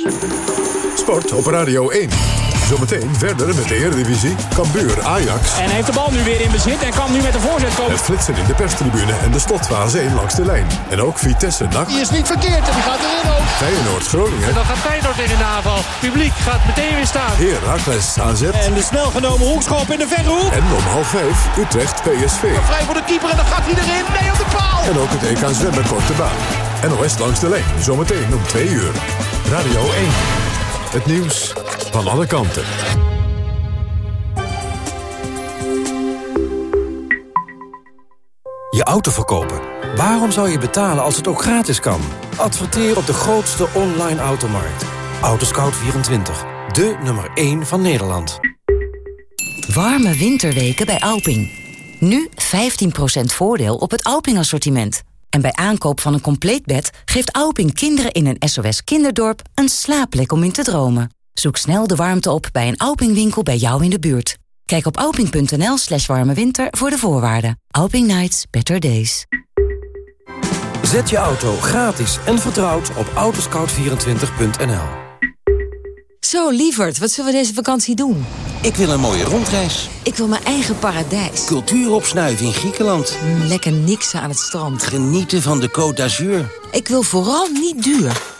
Sport op Radio 1. Zometeen verder met de Eredivisie, Cambuur, Ajax. En heeft de bal nu weer in bezit en kan nu met de voorzet komen. Het flitsen in de perstribune en de slotfase 1 langs de lijn. En ook Vitesse, NAC, Die is niet verkeerd en die gaat erin ook. Feyenoord, Groningen. En dan gaat Feyenoord in de aanval. Publiek gaat meteen weer staan. Heracles, AZ. En de snel genomen hoekschop in de verre hoek. En om half vijf Utrecht, PSV. Vrij voor de keeper en dan gaat hij erin. Nee, op de paal. En ook het EK zwemmen korte baan. NOS langs de lijn, zometeen om twee uur. Radio 1. Het nieuws van alle kanten. Je auto verkopen. Waarom zou je betalen als het ook gratis kan? Adverteer op de grootste online automarkt. Autoscout24. De nummer 1 van Nederland. Warme winterweken bij Alping. Nu 15% voordeel op het Alping-assortiment. En bij aankoop van een compleet bed geeft Alping kinderen in een SOS kinderdorp een slaapplek om in te dromen. Zoek snel de warmte op bij een Alping-winkel bij jou in de buurt. Kijk op alping.nl slash warme winter voor de voorwaarden. Alping Nights, better days. Zet je auto gratis en vertrouwd op autoscout24.nl. Zo, lieverd, wat zullen we deze vakantie doen? Ik wil een mooie rondreis. Ik wil mijn eigen paradijs. Cultuur opsnuiven in Griekenland. Mm, lekker niksen aan het strand. Genieten van de Côte d'Azur. Ik wil vooral niet duur.